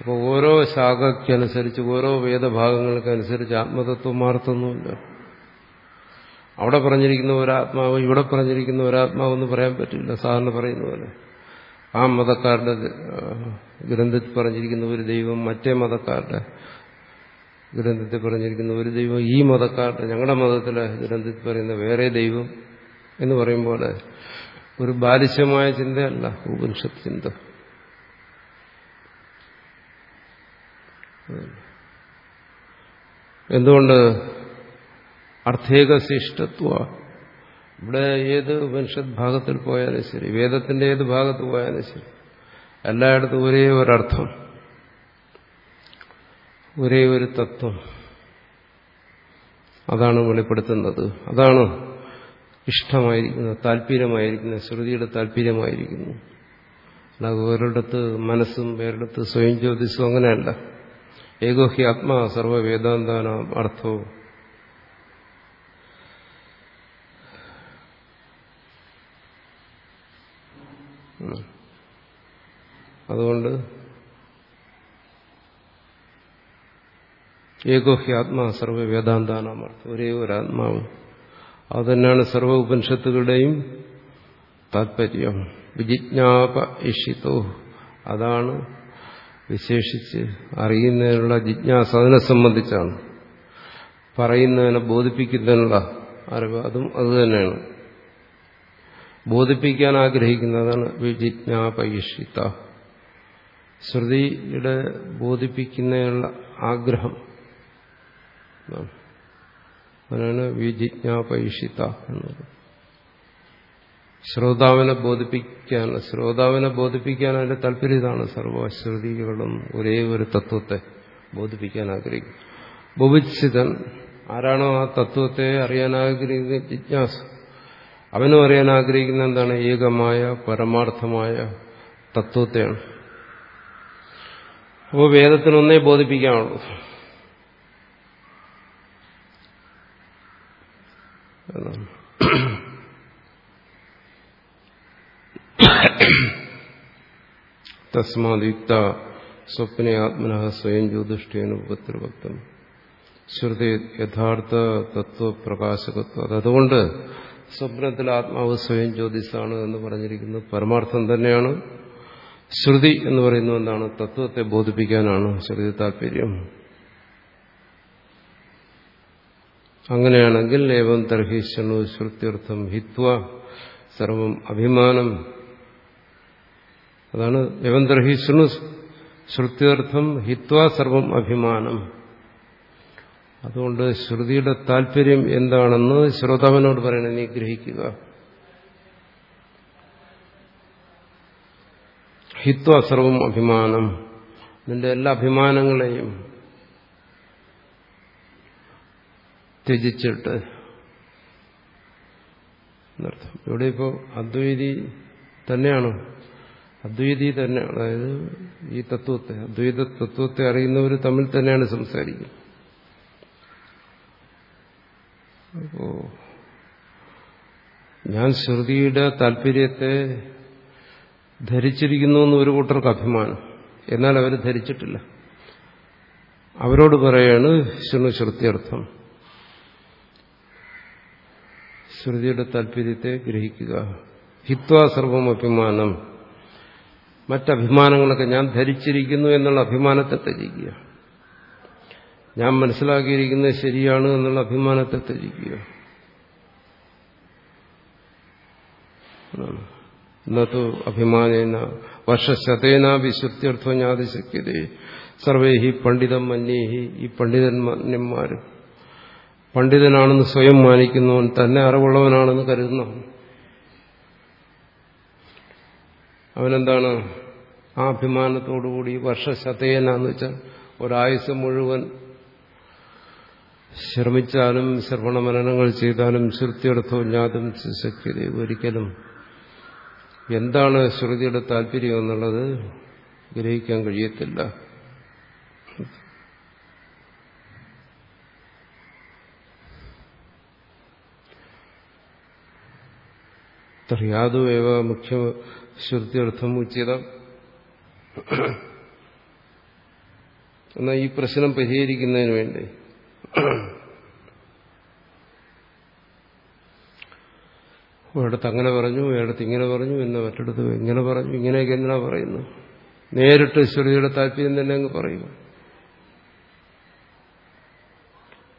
അപ്പോൾ ഓരോ ശാഖയ്ക്കനുസരിച്ച് ഓരോ വേദഭാഗങ്ങൾക്കനുസരിച്ച് ആത്മതത്വം മാറുത്തൊന്നുമില്ല. അവിടെ പറഞ്ഞിരിക്കുന്ന ഒരാത്മാവ് ഇവിടെ പറഞ്ഞിരിക്കുന്ന ഒരാത്മാവ് എന്ന് പറയാൻ പറ്റില്ല. സാധാരണ പറയുന്ന പോലെ. ആ മതക്കാരുടെ ഗ്രന്ഥത്തിൽ പറഞ്ഞിരിക്കുന്ന ഒരു ദൈവം മറ്റേ മതക്കാരുടെ ഗ്രന്ഥത്തിൽ പറഞ്ഞിരിക്കുന്ന ഒരു ദൈവം ഈ മതക്കാരുടെ ഞങ്ങളുടെ മതത്തിലെ ഗ്രന്ഥത്തിൽ പറയുന്ന വേറെ ദൈവം എന്ന് പറയുമ്പോൾ ഒരു ബാലിശ്യമായ ചിന്തയല്ല ഉപനിഷത്ത് ചിന്ത എന്തുകൊണ്ട് അർത്ഥേകശിഷ്ടത്വ ഇവിടെ ഏത് ഉപനിഷത്ത് ഭാഗത്തിൽ പോയാലും ശരി വേദത്തിന്റെ ഏത് ഭാഗത്ത് പോയാലും ശരി എല്ലായിടത്തും ഒരേ ഒരർത്ഥം ഒരേ ഒരു തത്വം. അതാണ് വെളിപ്പെടുത്തുന്നത്. അതാണ് ഇഷ്ടമായിരിക്കുന്നത് താല്പര്യമായിരിക്കുന്നത് ശ്രുതിയുടെ താല്പര്യമായിരിക്കുന്നു. അല്ലാതെ ഒരിടത്ത് മനസ്സും വേറിടത്ത് സ്വയം ജ്യോതിസും അങ്ങനെയല്ല. ഏകോഹി ആത്മാ സർവവേദാന്താനാം അർത്ഥവും അതുകൊണ്ട് ഏകോഹ്യ ആത്മാ സർവ വേദാന്താനാമർത്ഥം ഒരേ ഒരു ആത്മാവ് അതുതന്നെയാണ് സർവ ഉപനിഷത്തുകളുടെയും താത്പര്യം. വിജിജ്ഞാപ ഇഷിത്തോ അതാണ് വിശേഷിച്ച് അറിയുന്നതിനുള്ള ജിജ്ഞാസ. അതിനെ സംബന്ധിച്ചാണ്. പറയുന്നതിനെ ബോധിപ്പിക്കുന്നതിനുള്ള അറിവ്. അതും അതുതന്നെയാണ് ബോധിപ്പിക്കാൻ ആഗ്രഹിക്കുന്നതാണ് വിജിജ്ഞാപയിഷിത്ത ശ്രുതിയുടെ ബോധിപ്പിക്കുന്നതിനുള്ള ആഗ്രഹം. അതിനാണ് വിജിജ്ഞാപൈഷിത എന്നത്. ശ്രോതാവിനെ ബോധിപ്പിക്കാൻ ശ്രോതാവിനെ ബോധിപ്പിക്കാൻ അതിന്റെ താല്പര്യം ഇതാണ്. സർവശ്രുതികളും ഒരേ ഒരു തത്വത്തെ ബോധിപ്പിക്കാൻ ആഗ്രഹിക്കും ബുഭിച്ചിതൻ ആരാണോ ആ തത്വത്തെ അറിയാൻ ആഗ്രഹിക്കുന്ന ജിജ്ഞാസ. അവനും അറിയാൻ ആഗ്രഹിക്കുന്ന എന്താണ്? ഏകമായ പരമാർത്ഥമായ തത്വത്തെയാണ്. അപ്പോൾ വേദത്തിനൊന്നേ ബോധിപ്പിക്കാനുള്ളൂ തസ്മാതിയുക്ത സ്വപ്നെ ആത്മന സ്വയം ജ്യോതിഷ്ഠേന ഉപത്രിഭക്തം ശ്രുതി യഥാർത്ഥ തത്വപ്രകാശകത്വം. അതുകൊണ്ട് സ്വപ്നത്തിൽ ആത്മാവ് സ്വയം ജ്യോതിസാണ് എന്ന് പറഞ്ഞിരിക്കുന്നത് പരമാർത്ഥം തന്നെയാണ്. ശ്രുതി എന്ന് പറയുന്നത് എന്താണ്? തത്വത്തെ ബോധിപ്പിക്കാനാണ് ശ്രുതി താല്പര്യം. അങ്ങനെയാണെങ്കിൽ ഏവം തർഹിഷണു ശ്രുത്യർത്ഥം ഹിത്വ സർവം അഭിമാനം. അതാണ് ഏവം തർഹിഷണു ശ്രുത്യർത്ഥം ഹിത്വ സർവം അഭിമാനം. അതുകൊണ്ട് ശ്രുതിയുടെ താല്പര്യം എന്താണെന്ന് ശ്രോതാവിനോട് പറയണം നീ ഗ്രഹിക്കുക. ഹിത്വ സർവം അഭിമാനം. നിന്റെ എല്ലാ അഭിമാനങ്ങളെയും ത്യജിച്ചിട്ട് എന്നർത്ഥം ഇവിടെ ഇപ്പോൾ അദ്വൈതി തന്നെയാണ്. അദ്വൈതി തന്നെ അതായത് ഈ തത്വത്തെ അദ്വൈത തത്വത്തെ അറിയുന്നവർ തമ്മിൽ തന്നെയാണ് സംസാരിക്കുന്നത്. അപ്പോ ഞാൻ ശ്രുതിയുടെ താല്പര്യത്തെ ധരിച്ചിരിക്കുന്നു എന്ന് ഒരു കൂട്ടർക്ക് അഭിമാനം. എന്നാൽ അവർ ധരിച്ചിട്ടില്ല. അവരോട് പറയാണ് ശൃണു ശ്രുത്യർത്ഥം ശ്രുതിയുടെ താല്പര്യത്തെ ഗ്രഹിക്കുക. ഹിത്വാ സർവം അഭിമാനം. മറ്റഭിമാനങ്ങളൊക്കെ ഞാൻ ധരിച്ചിരിക്കുന്നു എന്നുള്ള അഭിമാനത്തെ ത്യജിക്കുക. ഞാൻ മനസ്സിലാക്കിയിരിക്കുന്നത് ശരിയാണ് എന്നുള്ള അഭിമാനത്തെ ത്യജിക്കുക. എന്നതു അഭിമാനേന വർഷശതേന വിശുദ്ധ്യർത്ഥം സർവേ സർവേഹി പണ്ഡിതം മന്യേഹി ഈ പണ്ഡിതന്മാർ. പണ്ഡിതനാണെന്ന് സ്വയം മാനിക്കുന്നവൻ തന്നെ അറിവുള്ളവനാണെന്ന് കരുതുന്നവൻ അവനെന്താണ്? ആ അഭിമാനത്തോടുകൂടി വർഷശതേന എന്ന് വെച്ചാൽ ഒരായുസ് മുഴുവൻ ശ്രമിച്ചാലും ശ്രവണ മനനങ്ങൾ ചെയ്താലും ശ്രുതിയർത്ഥവും ജ്ഞാതം ശക്തി ഒരിക്കലും എന്താണ് ശ്രുതിയുടെ താല്പര്യം എന്നുള്ളത് ഗ്രഹിക്കാൻ കഴിയത്തില്ല. യാതുവേവ മുഖ്യ ശ്രുതിയർത്ഥം ഉച്ചിതം. എന്നാൽ ഈ പ്രശ്നം പരിഹരിക്കുന്നതിന് വേണ്ടി. ഒരിടത്ത് അങ്ങനെ പറഞ്ഞു ഒരിടത്ത് ഇങ്ങനെ പറഞ്ഞു എന്ന് മറ്റിടത്ത് ഇങ്ങനെ പറഞ്ഞു ഇങ്ങനെയൊക്കെ എന്തിനാ പറയുന്നു നേരിട്ട് ശ്രുതിയുടെ താല്പര്യം തന്നെ അങ്ങ് പറയുക.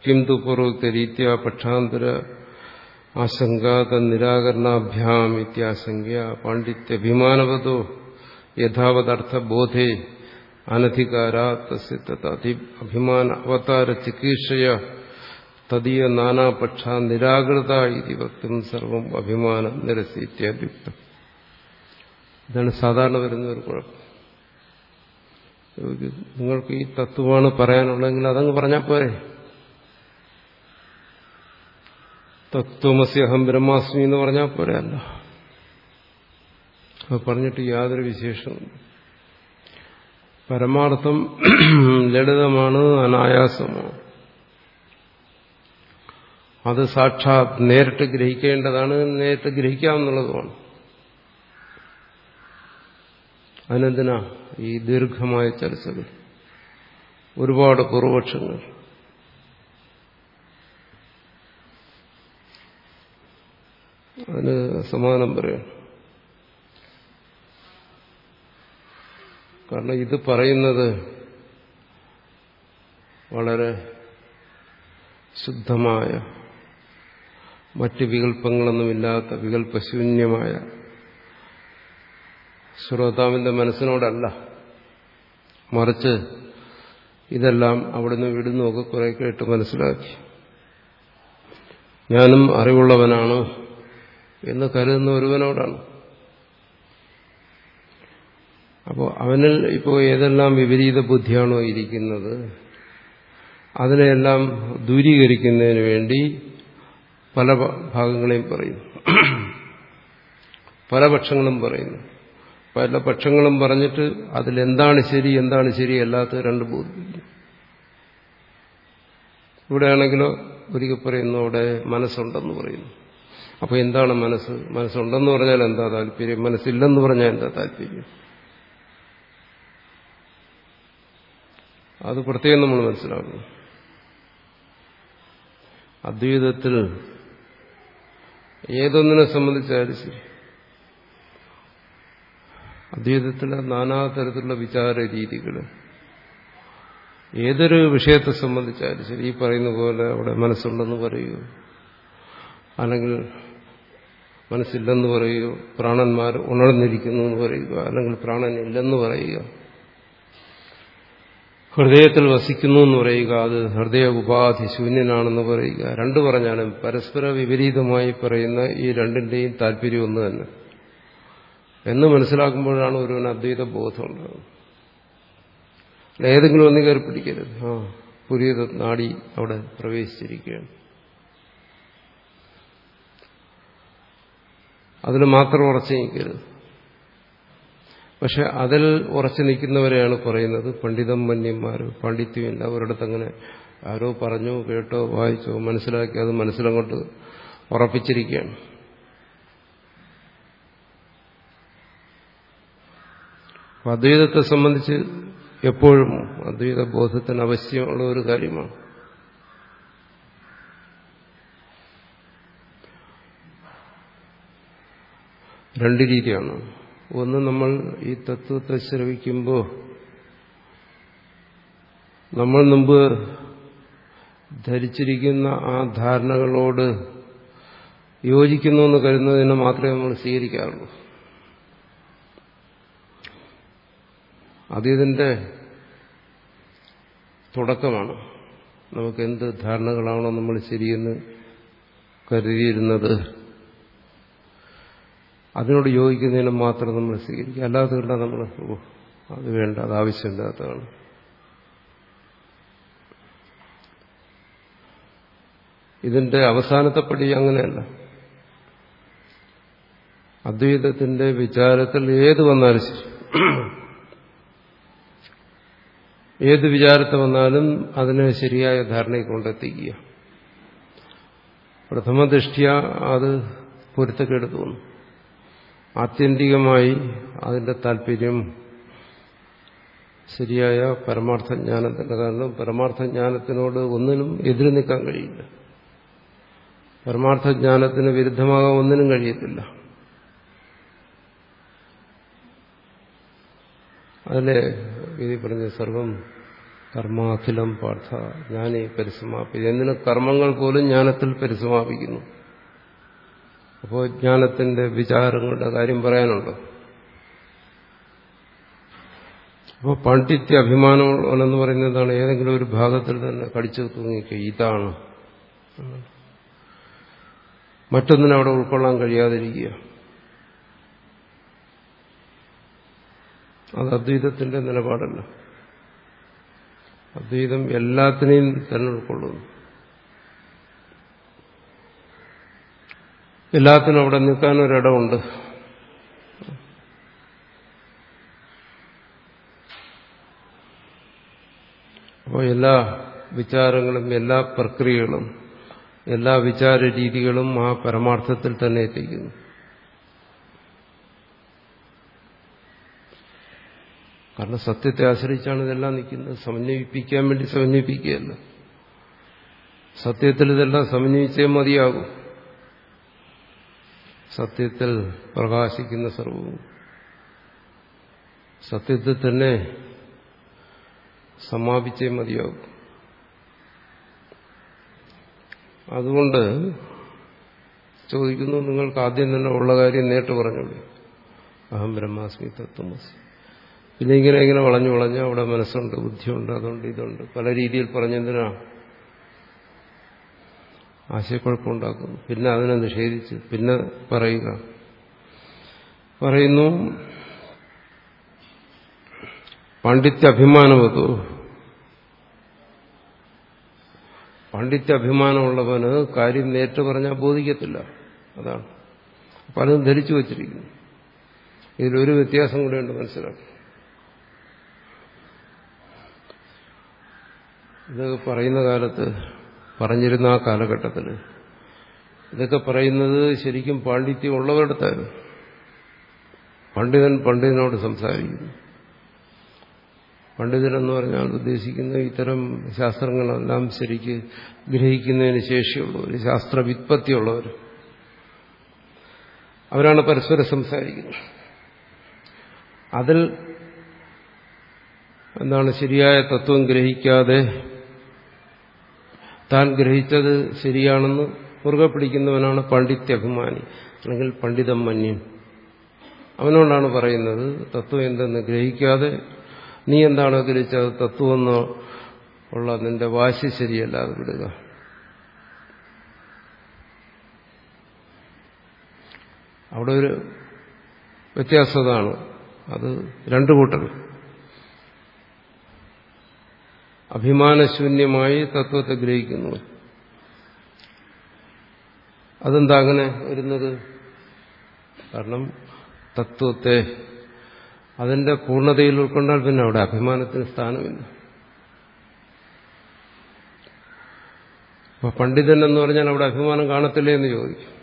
കിന്തു പൂർവക്തരീത്യ പക്ഷാന്തര ആശങ്കാത നിരാകരണാഭ്യാം ഇത്യാശങ്ക പാണ്ഡിത്യഭിമാനവതോ യഥാവതർത്ഥബോധേ അനധികാരാ തസ്യ തഥാ അഭിമാന അവതാര ചികീർഷയ തദീയ നാനാപക്ഷ നിരാകൃത ഇതി വക്തും സർവം അഭിമാനം നിരസി ഇത്യാദ്യുക്തം ഇതാണ് സാധാരണ വരുന്ന ഒരു കുഴപ്പം. നിങ്ങൾക്ക് ഈ തത്വമാണ് പറയാനുള്ളതെങ്കിൽ അതങ്ങ് പറഞ്ഞാൽ പോരെ. തത്വമസി അഹം ബ്രഹ്മാസ്മി എന്ന് പറഞ്ഞാൽ പോരെ അല്ല. അത് പറഞ്ഞിട്ട് യാതൊരു വിശേഷവും. പരമാർത്ഥം ലളിതമാണ് അനായാസമാണ്. അത് സാക്ഷാത് നേരിട്ട് ഗ്രഹിക്കേണ്ടതാണ് നേരിട്ട് ഗ്രഹിക്കാമെന്നുള്ളതുമാണ് അതിനെന്തിനാ ഈ ദീർഘമായ ചർച്ചകൾ? ഒരുപാട് പൂർവപക്ഷങ്ങൾ. അതിന് സമാധാനം പറയാം. കാരണം ഇത് പറയുന്നത് വളരെ ശുദ്ധമായ മറ്റ് വികല്പങ്ങളൊന്നുമില്ലാത്ത വികല്പശൂന്യമായ ശ്രോതാവിന്റെ മനസ്സിനോടല്ല. മറിച്ച് ഇതെല്ലാം അവിടുന്ന് വിടുന്നുമൊക്കെ കുറെ കേട്ട് മനസ്സിലാക്കി. ഞാനും അറിവുള്ളവനാണ് എന്ന് കരുതുന്ന ഒരുവനോടാണ്. അപ്പോൾ അവനിൽ ഇപ്പോൾ ഏതെല്ലാം വിപരീത ബുദ്ധിയാണോ ഇരിക്കുന്നത് അതിനെയെല്ലാം ദൂരീകരിക്കുന്നതിന് വേണ്ടി പല ഭാഗങ്ങളെയും പറയുന്നു. പല പക്ഷങ്ങളും പറയുന്നു. പല പക്ഷങ്ങളും പറഞ്ഞിട്ട് അതിലെന്താണ് ശരി എന്താണ് ശരി അല്ലാത്ത രണ്ട് ബോധിപ്പിക്കുന്നു ഇവിടെയാണെങ്കിലോ ഒരിക്കൽ പറയുന്നു അവിടെ മനസ്സുണ്ടെന്ന് പറയുന്നു. അപ്പോൾ എന്താണ് മനസ്സ്? മനസ്സുണ്ടെന്ന് പറഞ്ഞാൽ എന്താ താല്പര്യം? മനസ്സില്ലെന്ന് പറഞ്ഞാൽ എന്താ താല്പര്യം? അത് പ്രത്യേകം നമ്മൾ മനസ്സിലാക്കണം. അദ്വൈതത്തിൽ ഏതൊന്നിനെ സംബന്ധിച്ചാലും ശരി. അദ്വൈതത്തിലെ നാനാതരത്തിലുള്ള വിചാര രീതികൾ ഏതൊരു വിഷയത്തെ സംബന്ധിച്ചാലും ശരി ഈ പറയുന്ന പോലെ അവിടെ മനസ്സുണ്ടെന്ന് പറയൂ അല്ലെങ്കിൽ മനസ്സില്ലെന്ന് പറയുകയോ പ്രാണന്മാർ ഉണർന്നിരിക്കുന്നു എന്ന് പറയുക അല്ലെങ്കിൽ പ്രാണൻ ഇല്ലെന്ന് പറയുക ഹൃദയത്തിൽ വസിക്കുന്നു എന്ന് പറയുക അത് ഹൃദയ ഉപാധി ശൂന്യനാണെന്ന് പറയുക. രണ്ടു പറഞ്ഞാലും പരസ്പര വിപരീതമായി പറയുന്ന ഈ രണ്ടിന്റെയും താല്പര്യം ഒന്ന് തന്നെ. എന്ന് മനസ്സിലാക്കുമ്പോഴാണ് ഒരുവൻ അദ്വൈത ബോധം ഉണ്ടാകുന്നത് ഏതെങ്കിലും ഒന്ന് കയറി പിടിക്കരുത്. ആ പുതിയ നാടി അവിടെ പ്രവേശിച്ചിരിക്കുകയാണ്. അതിൽ മാത്രം ഉറച്ചു നിൽക്കരുത്. പക്ഷെ അതിൽ ഉറച്ചു നിൽക്കുന്നവരെയാണ് പറയുന്നത്. പണ്ഡിതം മന്യന്മാർ പാണ്ഡിത്യമില്ല അങ്ങനെ ആരോ പറഞ്ഞു കേട്ടോ വായിച്ചോ മനസ്സിലാക്കി. അത് മനസ്സിലങ്ങോട്ട് ഉറപ്പിച്ചിരിക്കുകയാണ്. അദ്വൈതത്തെ സംബന്ധിച്ച് എപ്പോഴും അദ്വൈത ബോധത്തിന് അവശ്യമുള്ള ഒരു കാര്യമാണ്. രണ്ട് രീതിയാണ്. ഒന്ന് നമ്മൾ ഈ തത്വത്തെ ശ്രവിക്കുമ്പോൾ നമ്മൾ മുമ്പ് ധരിച്ചിരിക്കുന്ന ആ ധാരണകളോട് യോജിക്കുന്നു എന്ന് കരുതുന്നതിനെ മാത്രമേ നമ്മൾ സ്വീകരിക്കാറുള്ളൂ. അതിതിന്റെ തുടക്കമാണ്. നമുക്ക് എന്ത് ധാരണകളാണോ നമ്മൾ ശരിയെന്ന് കരുതിയിരുന്നത്? അതിനോട് യോജിക്കുന്നതിനും മാത്രം നമ്മൾ സ്വീകരിക്കുക. അല്ലാതെ കണ്ട നമ്മൾ അത് വേണ്ട അത് ആവശ്യമില്ലാത്തതാണ്. ഇതിന്റെ അവസാനത്തെ പടി അങ്ങനെയല്ല. അദ്വൈതത്തിന്റെ വിചാരത്തിൽ ഏത് വന്നാലും ശരി. ഏത് വിചാരത്തെ വന്നാലും അതിനെ ശരിയായ ധാരണയിൽ കൊണ്ടെത്തിക്കുക. പ്രഥമദൃഷ്ടിയ അത് പൊരുത്തക്കെടുത്തു തോന്നും. ആത്യന്തികമായി അതിന്റെ താല്പര്യം ശരിയായ പരമാർത്ഥജ്ഞാനത്തിന്റെ കാരണം പരമാർത്ഥജ്ഞാനത്തിനോട് ഒന്നിനും എതിര് നിൽക്കാൻ കഴിയില്ല. പരമാർത്ഥജ്ഞാനത്തിന് വിരുദ്ധമാകാൻ ഒന്നിനും കഴിയത്തില്ല. അതിലെ ഇത് പറഞ്ഞ സർവം കർമാഖിലം പാർത്ഥ ജ്ഞാനി പരിസമാപിക്കുന്നു എന്തിനും കർമ്മങ്ങൾ പോലും ജ്ഞാനത്തിൽ പരിസമാപിക്കുന്നു. അപ്പോൾ ജ്ഞാനത്തിന്റെ വിചാരങ്ങളുടെ കാര്യം പറയാനുണ്ടോ? അപ്പോൾ പാണ്ഡിത്യ അഭിമാനമുള്ളവനെന്ന് പറയുന്നതാണ് ഏതെങ്കിലും ഒരു ഭാഗത്തിൽ തന്നെ കടിച്ചു തൂങ്ങിക്കുക ഇതാണ്. മറ്റൊന്നിനും അവിടെ ഉൾക്കൊള്ളാൻ കഴിയാതിരിക്കുക. അത് അദ്വൈതത്തിന്റെ നിലപാടല്ല. അദ്വൈതം എല്ലാത്തിനെയും തന്നെ ഉൾക്കൊള്ളുന്നു. എല്ലാത്തിനും അവിടെ നിൽക്കാൻ ഒരിടമുണ്ട്. അപ്പോൾ എല്ലാ വിചാരങ്ങളും എല്ലാ പ്രക്രിയകളും എല്ലാ വിചാര രീതികളും ആ പരമാർത്ഥത്തിൽ തന്നെ എത്തിക്കുന്നു. കാരണം സത്യത്തെ ആശ്രയിച്ചാണ് ഇതെല്ലാം നിൽക്കുന്നത്. സമന്വയിപ്പിക്കാൻ വേണ്ടി സമന്വയിപ്പിക്കുകയല്ല. സത്യത്തിൽ ഇതെല്ലാം സമന്വയിച്ചേ മതിയാകും. സത്യത്തിൽ പ്രകാശിക്കുന്ന സർവവും. സത്യത്തിൽ തന്നെ സമാപിച്ചേ മതിയാകും. അതുകൊണ്ട് ചോദിക്കുന്നു നിങ്ങൾക്ക് ആദ്യം തന്നെ ഉള്ള കാര്യം നേരിട്ട് പറഞ്ഞോളൂ. അഹം ബ്രഹ്മാസ്മി തത്വമസി പിന്നെ ഇങ്ങനെ ഇങ്ങനെ വളഞ്ഞു വളഞ്ഞ് അവിടെ മനസ്സുണ്ട് ബുദ്ധിയുണ്ട് അതുണ്ട് ഇതുണ്ട്. പല രീതിയിൽ പറഞ്ഞെന്തിനാ? ആശയക്കുഴപ്പമുണ്ടാക്കുന്നു. പിന്നെ അതിനെ നിഷേധിച്ച് പിന്നെ പറയുക. പറയുന്നു പാണ്ഡിത്യ അഭിമാനവതു പാണ്ഡിത്യ അഭിമാനമുള്ളവന് കാര്യം നേരിട്ട് പറഞ്ഞാൽ ബോധിക്കത്തില്ല. അതാണ്. പലതും ധരിച്ചു വച്ചിരിക്കുന്നു. ഇതിലൊരു വ്യത്യാസം കൂടെ ഉണ്ട് മനസ്സിലാക്കി. ഇത് പറയുന്ന കാലത്ത് പറഞ്ഞിരുന്ന ആ കാലഘട്ടത്തിൽ ഇതൊക്കെ പറയുന്നത് ശരിക്കും പാണ്ഡിത്യം ഉള്ളവരിടത്തായിരുന്നു പണ്ഡിതൻ പണ്ഡിതനോട് സംസാരിക്കുന്നു. പണ്ഡിതനെന്ന് പറഞ്ഞാൽ ഉദ്ദേശിക്കുന്ന ഇത്തരം ശാസ്ത്രങ്ങളെല്ലാം ശരിക്ക് ഗ്രഹിക്കുന്നതിന് ശേഷിയുള്ളവർ ശാസ്ത്രവിത്പത്തിയുള്ളവർ. അവരാണ് പരസ്പരം സംസാരിക്കുന്നത്. അതിൽ എന്താണ് ശരിയായ തത്വം ഗ്രഹിക്കാതെ താൻ ഗ്രഹിച്ചത് ശരിയാണെന്ന് മുറുകെ പിടിക്കുന്നവനാണ് പണ്ഡിത്യഭിമാനി അല്ലെങ്കിൽ പണ്ഡിതം മന്യൻ അവനോടാണ് പറയുന്നത് തത്വം എന്തെന്ന് ഗ്രഹിക്കാതെ നീ എന്താണ് ഗ്രഹിച്ചത്? തത്വമെന്ന് ഉള്ള നിന്റെ വാശി ശരിയല്ല അത് വിടുക. അവിടെ ഒരു വ്യത്യാസതാണ്. അത് രണ്ടു കൂട്ടർ അഭിമാനശൂന്യമായി തത്വത്തെ ഗ്രഹിക്കുന്നു. അതെന്താ അങ്ങനെ വരുന്നത്? കാരണം തത്വത്തെ അതിന്റെ പൂർണതയിൽ ഉൾക്കൊണ്ടാൽ പിന്നെ അവിടെ അഭിമാനത്തിന് സ്ഥാനമില്ല. അപ്പൊ പണ്ഡിതൻ എന്ന് പറഞ്ഞാൽ അവിടെ അഭിമാനം കാണത്തില്ലേ എന്ന് ചോദിക്കും.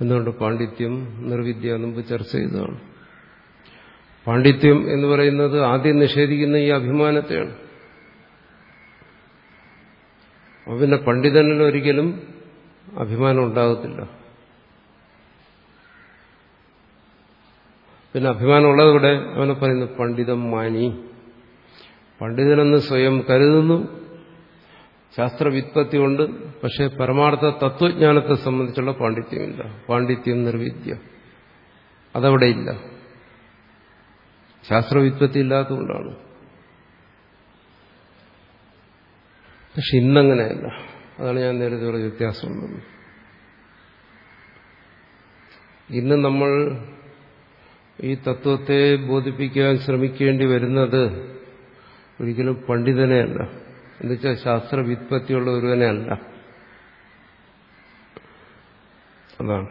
എന്തുകൊണ്ട് പാണ്ഡിത്യം നിർവിദ്യ എന്നും ചർച്ച ചെയ്തതാണ്. പാണ്ഡിത്യം എന്ന് പറയുന്നത് ആദ്യം നിഷേധിക്കുന്ന ഈ അഭിമാനത്തെയാണ്. അപ്പൊ പിന്നെ പണ്ഡിതനിൽ ഒരിക്കലും അഭിമാനം ഉണ്ടാകത്തില്ല. പിന്നെ അഭിമാനമുള്ളത് ഇവിടെ അവനെ പറയുന്നു പണ്ഡിതം മാനി. പണ്ഡിതനെന്ന് സ്വയം കരുതുന്നു. ശാസ്ത്രവിത്പത്തി കൊണ്ട് പക്ഷെ പരമാർത്ഥ തത്വജ്ഞാനത്തെ സംബന്ധിച്ചുള്ള പാണ്ഡിത്യമില്ല. പാണ്ഡിത്യം നിർവിദ്യ. അതവിടെ ഇല്ല. ശാസ്ത്രവിത്പത്തി ഇല്ലാത്തതുകൊണ്ടാണ് പക്ഷെ ഇന്നങ്ങനെയല്ല. അതാണ് ഞാൻ നേരത്തെ പറഞ്ഞ വ്യത്യാസമുള്ളത് ഇന്ന് നമ്മൾ ഈ തത്വത്തെ ബോധിപ്പിക്കാൻ ശ്രമിക്കേണ്ടി വരുന്നത് ഒരിക്കലും പണ്ഡിതനെയല്ല. എന്നുവെച്ചാൽ ശാസ്ത്രവിത്പത്തിയുള്ള ഒരുവനെ അല്ല അതാണ്.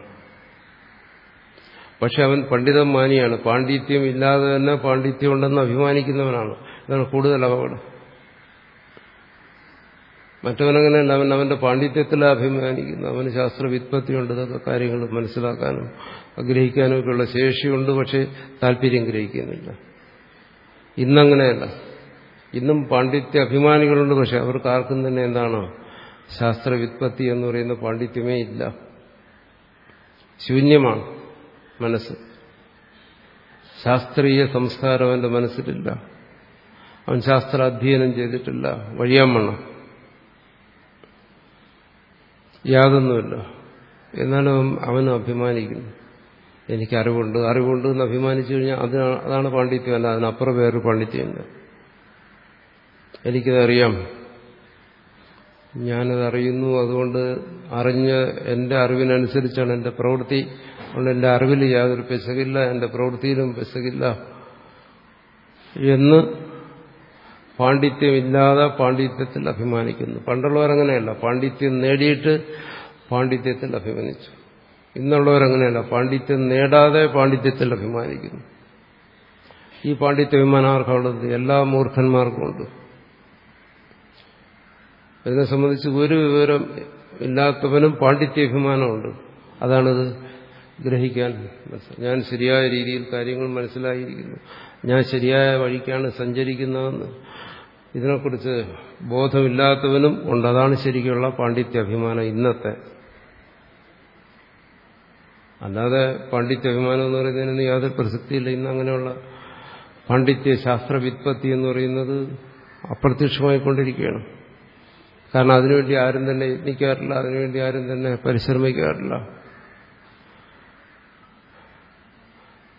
പക്ഷെ അവൻ പണ്ഡിതം മാനിയാണ്. പാണ്ഡിത്യം ഇല്ലാതെ തന്നെ പാണ്ഡിത്യം ഉണ്ടെന്ന് അഭിമാനിക്കുന്നവനാണ്. ഇതാണ് കൂടുതൽ അപകടം. മറ്റവനങ്ങനെയല്ല അവൻ അവന്റെ പാണ്ഡിത്യത്തിൽ അഭിമാനിക്കുന്നു. അവന് ശാസ്ത്രവിത്പത്തിയുണ്ട് ഇതൊക്കെ കാര്യങ്ങൾ മനസ്സിലാക്കാനും ഗ്രഹിക്കാനും ഒക്കെയുള്ള ശേഷിയുണ്ട് പക്ഷെ താല്പര്യം ഗ്രഹിക്കുന്നില്ല. ഇന്നങ്ങനെയല്ല. ഇന്നും പാണ്ഡിത്യ അഭിമാനികളുണ്ട്. പക്ഷെ അവർക്ക് ആർക്കും തന്നെ എന്താണ് ശാസ്ത്രവിത്പത്തി എന്ന് പറയുന്ന പാണ്ഡിത്യമേ ഇല്ല. ശൂന്യമാണ്. മനസ്സ്. ശാസ്ത്രീയ സംസ്കാരം അവന്റെ മനസ്സിലില്ല. അവൻ ശാസ്ത്ര അധ്യയനം ചെയ്തിട്ടില്ല വഴിയാമണ്ണം യാതൊന്നുമില്ല. എന്നാലും അവനും അഭിമാനിക്കുന്നു. എനിക്ക് അറിവുണ്ട്. അറിവുണ്ട് എന്ന് അഭിമാനിച്ചു കഴിഞ്ഞാൽ അത് അതാണ് പാണ്ഡിത്യം. അല്ല അതിനപ്പുറം വേറൊരു പാണ്ഡിത്യമില്ല എനിക്കതറിയാം ഞാനത് അറിയുന്നു അതുകൊണ്ട് അറിഞ്ഞ് എന്റെ അറിവിനനുസരിച്ചാണ് എന്റെ പ്രവൃത്തി. അതുകൊണ്ട് എന്റെ അറിവിൽ യാതൊരു പെശകില്ല എന്റെ പ്രവൃത്തിയിലും പെശകില്ല എന്ന് പാണ്ഡിത്യമില്ലാതെ പാണ്ഡിത്യത്തിൽ അഭിമാനിക്കുന്നു. പണ്ടുള്ളവരങ്ങനെയല്ല പാണ്ഡിത്യം നേടിയിട്ട് പാണ്ഡിത്യത്തിൽ അഭിമാനിച്ചു. ഇന്നുള്ളവരങ്ങനെയല്ല പാണ്ഡിത്യം നേടാതെ പാണ്ഡിത്യത്തിൽ അഭിമാനിക്കുന്നു. ഈ പാണ്ഡിത്യ അഭിമാനാർക്കുള്ളത് എല്ലാ മൂർഖന്മാർക്കും ഉണ്ട്. ഇതിനെ സംബന്ധിച്ച് ഒരു വിവരം ഇല്ലാത്തവനും പാണ്ഡിത്യാഭിമാനമുണ്ട് അതാണിത് ഗ്രഹിക്കാൻ. ഞാൻ ശരിയായ രീതിയിൽ കാര്യങ്ങൾ മനസ്സിലായിരിക്കുന്നു. ഞാൻ ശരിയായ വഴിക്കാണ് സഞ്ചരിക്കുന്നതെന്ന്. ഇതിനെക്കുറിച്ച് ബോധമില്ലാത്തവനും ഉണ്ട്. അതാണ് ശരിക്കുള്ള പാണ്ഡിത്യാഭിമാനം ഇന്നത്തെ. അല്ലാതെ പാണ്ഡിത്യാഭിമാനം എന്ന് പറയുന്നതിന് യാതൊരു പ്രസക്തിയില്ല. ഇന്ന് അങ്ങനെയുള്ള പാണ്ഡിത്യ ശാസ്ത്ര വിത്പത്തി എന്ന് പറയുന്നത് അപ്രത്യക്ഷമായി കൊണ്ടിരിക്കുകയാണ്. കാരണം അതിനുവേണ്ടി ആരും തന്നെ യത്നിക്കാറില്ല. അതിനുവേണ്ടി ആരും തന്നെ പരിശ്രമിക്കാറില്ല.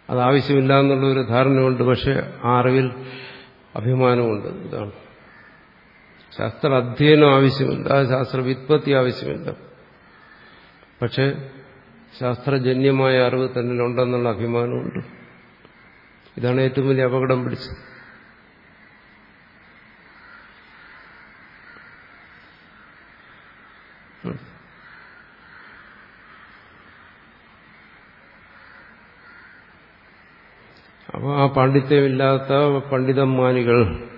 അതാവശ്യമില്ല എന്നുള്ള ഒരു ധാരണയുണ്ട്. പക്ഷെ ആ അറിവിൽ അഭിമാനമുണ്ട്. ഇതാണ്. ശാസ്ത്ര അധ്യയനം ആവശ്യമില്ല ശാസ്ത്ര വിത്പത്തി ആവശ്യമില്ല. പക്ഷെ ശാസ്ത്രജന്യമായ അറിവ് തന്നിലുണ്ടെന്നുള്ള അഭിമാനമുണ്ട്. ഇതാണ് ഏറ്റവും വലിയ അപകടം പിടിച്ചത്. അപ്പോൾ ആ പാണ്ഡിത്യമില്ലാത്ത പണ്ഡിതന്മാനികൾ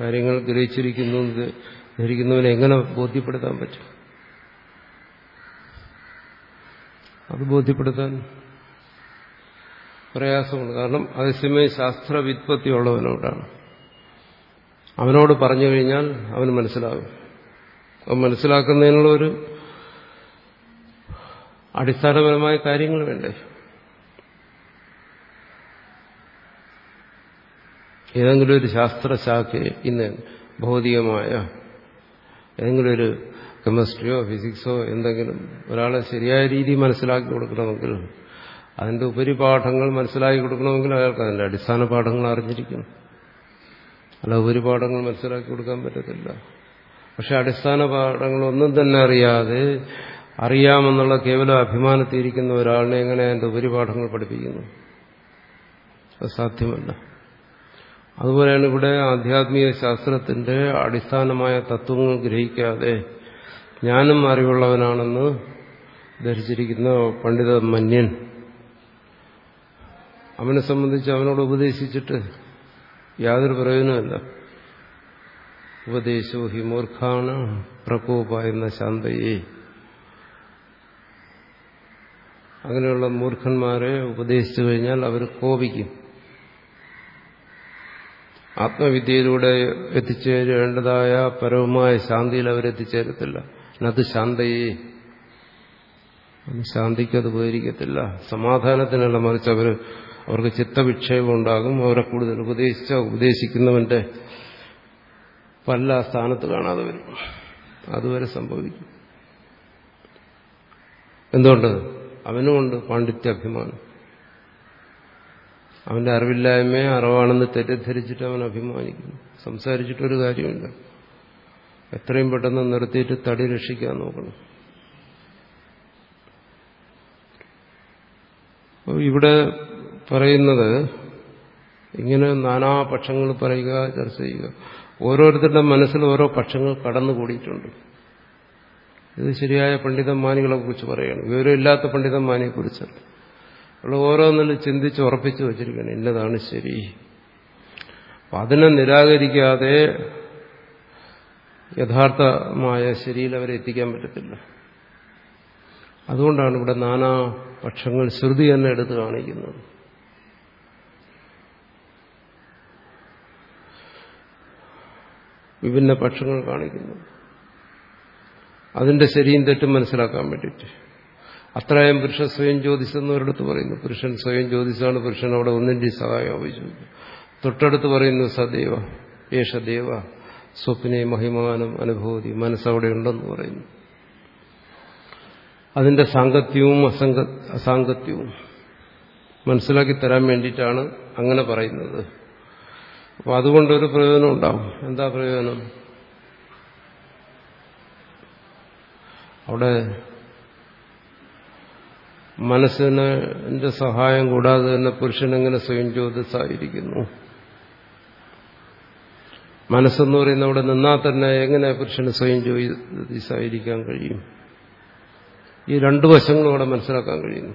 കാര്യങ്ങൾ ഗ്രഹിച്ചിരിക്കുന്നു ധരിക്കുന്നവനെ എങ്ങനെ ബോധ്യപ്പെടുത്താൻ പറ്റും? അത് ബോധ്യപ്പെടുത്താൻ പ്രയാസമാണ് കാരണം അതേസമയം ശാസ്ത്ര വിത്പത്തിയുള്ളവനോടാണ് അവനോട് പറഞ്ഞു കഴിഞ്ഞാൽ അവന് മനസ്സിലാകും. അവൻ മനസ്സിലാക്കുന്നതിനുള്ള ഒരു അടിസ്ഥാനപരമായ കാര്യങ്ങൾ വേണ്ടേ? ഏതെങ്കിലും ഒരു ശാസ്ത്രശാഖയെ ഇന്ന് ഭൗതികമായ ഏതെങ്കിലും ഒരു കെമിസ്ട്രിയോ ഫിസിക്സോ എന്തെങ്കിലും ഒരാളെ ശരിയായ രീതി മനസ്സിലാക്കി കൊടുക്കണമെങ്കിൽ അതിന്റെ ഉപരിപാഠങ്ങൾ മനസ്സിലാക്കി കൊടുക്കണമെങ്കിൽ അയാൾക്ക് അതിന്റെ അടിസ്ഥാന പാഠങ്ങൾ അറിഞ്ഞിരിക്കണം. അല്ല ഉപരിപാഠങ്ങൾ മനസ്സിലാക്കി കൊടുക്കാൻ പറ്റത്തില്ല. പക്ഷെ അടിസ്ഥാന പാഠങ്ങൾ ഒന്നും തന്നെ അറിയാതെ അറിയാമെന്നുള്ള കേവല അഭിമാനത്തിരിക്കുന്ന ഒരാളിനെ എങ്ങനെ അതിന്റെ ഉപരിപാഠങ്ങൾ പഠിപ്പിക്കുന്നു? അത് സാധ്യമല്ല. അതുപോലെയാണ് ഇവിടെ ആധ്യാത്മിക ശാസ്ത്രത്തിന്റെ അടിസ്ഥാനമായ തത്വങ്ങൾ ഗ്രഹിക്കാതെ ഞാനും അറിവുള്ളവനാണെന്ന് ധരിച്ചിരിക്കുന്ന പണ്ഡിത മന്യൻ. അവനെ സംബന്ധിച്ച് അവനോട് ഉപദേശിച്ചിട്ട് യാതൊരു പ്രയോജനമില്ല ഉപദേശോ ഹി മൂർഖാണ് പ്രകോപ എന്ന ശാന്തയെ. അങ്ങനെയുള്ള മൂർഖന്മാരെ ഉപദേശിച്ചു കഴിഞ്ഞാൽ അവർ കോപിക്കും. ആത്മവിദ്യയിലൂടെ എത്തിച്ചേരേണ്ടതായ പരവുമായ ശാന്തിയിൽ അവരെത്തിച്ചേരത്തില്ല അത് ശാന്തയെ ശാന്തിക്ക് അത് ഉപകരിക്കത്തില്ല സമാധാനത്തിനല്ല മറിച്ച് അവർ അവർക്ക് ചിത്തവിക്ഷേപം ഉണ്ടാകും അവരെ കൂടുതൽ ഉപദേശിച്ച ഉപദേശിക്കുന്നവന്റെ പല സ്ഥാനത്ത് കാണാതെ വരും അതുവരെ സംഭവിക്കും. എന്തുകൊണ്ട്? അവനുമുണ്ട് പാണ്ഡിത്യാഭിമാനം അവന്റെ അറിവില്ലായ്മയെ അറിവാണെന്ന് തെറ്റിദ്ധരിച്ചിട്ട് അവൻ അഭിമാനിക്കുന്നു. സംസാരിച്ചിട്ടൊരു കാര്യമില്ല. എത്രയും പെട്ടെന്ന് നിർത്തിയിട്ട് തടി രക്ഷിക്കാൻ നോക്കണം. ഇവിടെ പറയുന്നത് ഇങ്ങനെ നാനാപക്ഷങ്ങൾ പറയുക ചർച്ച ചെയ്യുക. ഓരോരുത്തരുടെ മനസ്സിൽ ഓരോ പക്ഷങ്ങൾ കടന്നുകൂടിയിട്ടുണ്ട്. ഇത് ശരിയായ പണ്ഡിതന്മാനികളെ കുറിച്ച് പറയുകയാണ് വിവരമില്ലാത്ത പണ്ഡിതന്മാനെ കുറിച്ചല്ല ഉള്ള ഓരോന്നിനും ചിന്തിച്ച് ഉറപ്പിച്ചു വച്ചിരിക്കണം ഇന്നതാണ് ശരി. അപ്പം അതിനെ നിരാകരിക്കാതെ യഥാർത്ഥമായ ശരിയിൽ അവരെ എത്തിക്കാൻ പറ്റത്തില്ല. അതുകൊണ്ടാണ് ഇവിടെ നാനാ പക്ഷങ്ങൾ ശ്രുതി തന്നെ എടുത്ത് കാണിക്കുന്നത്. വിഭിന്ന പക്ഷങ്ങൾ കാണിക്കുന്നു. അതിന്റെ ശരിയും തെറ്റും മനസ്സിലാക്കാൻ വേണ്ടിയിട്ട്. അത്രയും പുരുഷ സ്വയം ജ്യോതിസ് ഒരിടത്ത് പറയുന്നു. പുരുഷൻ സ്വയം ജ്യോതിസാണ് പുരുഷൻ അവിടെ ഒന്നിന്റെ സഹായം ആവശ്യമില്ല തൊട്ടടുത്ത് പറയുന്നു സദേവ യേശദേവ സ്വപ്നെ മഹിമാനം അനുഭൂതി മനസ്സവിടെ ഉണ്ടെന്ന് പറയുന്നു. അതിന്റെ സാങ്കത്യവും അസംഗ അസാങ്കത്യവും മനസ്സിലാക്കി തരാൻ വേണ്ടിയിട്ടാണ് അങ്ങനെ പറയുന്നത്. അപ്പൊ അതുകൊണ്ടൊരു പ്രയോജനം ഉണ്ടാവും. എന്താ പ്രയോജനം? അവിടെ മനസ്സിന്റെ സഹായം കൂടാതെ തന്നെ പുരുഷനെങ്ങനെ സ്വയം ജ്യോതിസായിരിക്കുന്നു? മനസ്സെന്ന് പറയുന്ന അവിടെ നിന്നാൽ തന്നെ എങ്ങനെ പുരുഷന് സ്വയം ജ്യോതിസായിരിക്കാൻ കഴിയും? ഈ രണ്ടു വശങ്ങളും അവിടെ മനസ്സിലാക്കാൻ കഴിയുന്നു.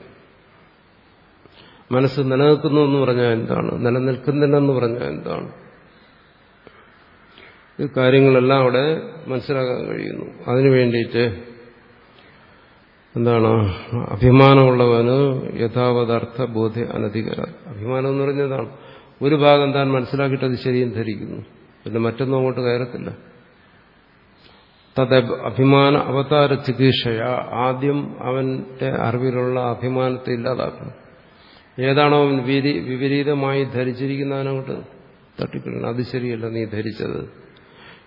മനസ്സ് നിലനിൽക്കുന്നു എന്ന് പറഞ്ഞാൽ എന്താണ്? നിലനിൽക്കുന്നില്ലെന്ന് പറഞ്ഞാൽ എന്താണ്? ഈ കാര്യങ്ങളെല്ലാം അവിടെ മനസ്സിലാക്കാൻ കഴിയുന്നു. അതിനു വേണ്ടിയിട്ട് എന്താണ്? അഭിമാനമുള്ളവന് യഥാവതർത്ഥ ബോധ്യ അനധികര അഭിമാനം എന്ന് പറഞ്ഞതാണ്. ഒരു ഭാഗം താൻ മനസ്സിലാക്കിയിട്ട് അത് ശരിയും ധരിക്കുന്നു. പിന്നെ മറ്റൊന്നും അങ്ങോട്ട് കയറത്തില്ല. തത് അഭിമാന അവതാര ചികിത്സയ. ആദ്യം അവന്റെ അറിവിലുള്ള അഭിമാനത്തെ ഇല്ലാതാക്കണം. ഏതാണോ അവൻ വിപരീതമായി ധരിച്ചിരിക്കുന്നതിനങ്ങോട്ട് തട്ടിക്കളണം അത് ശരിയല്ല നീ ധരിച്ചത്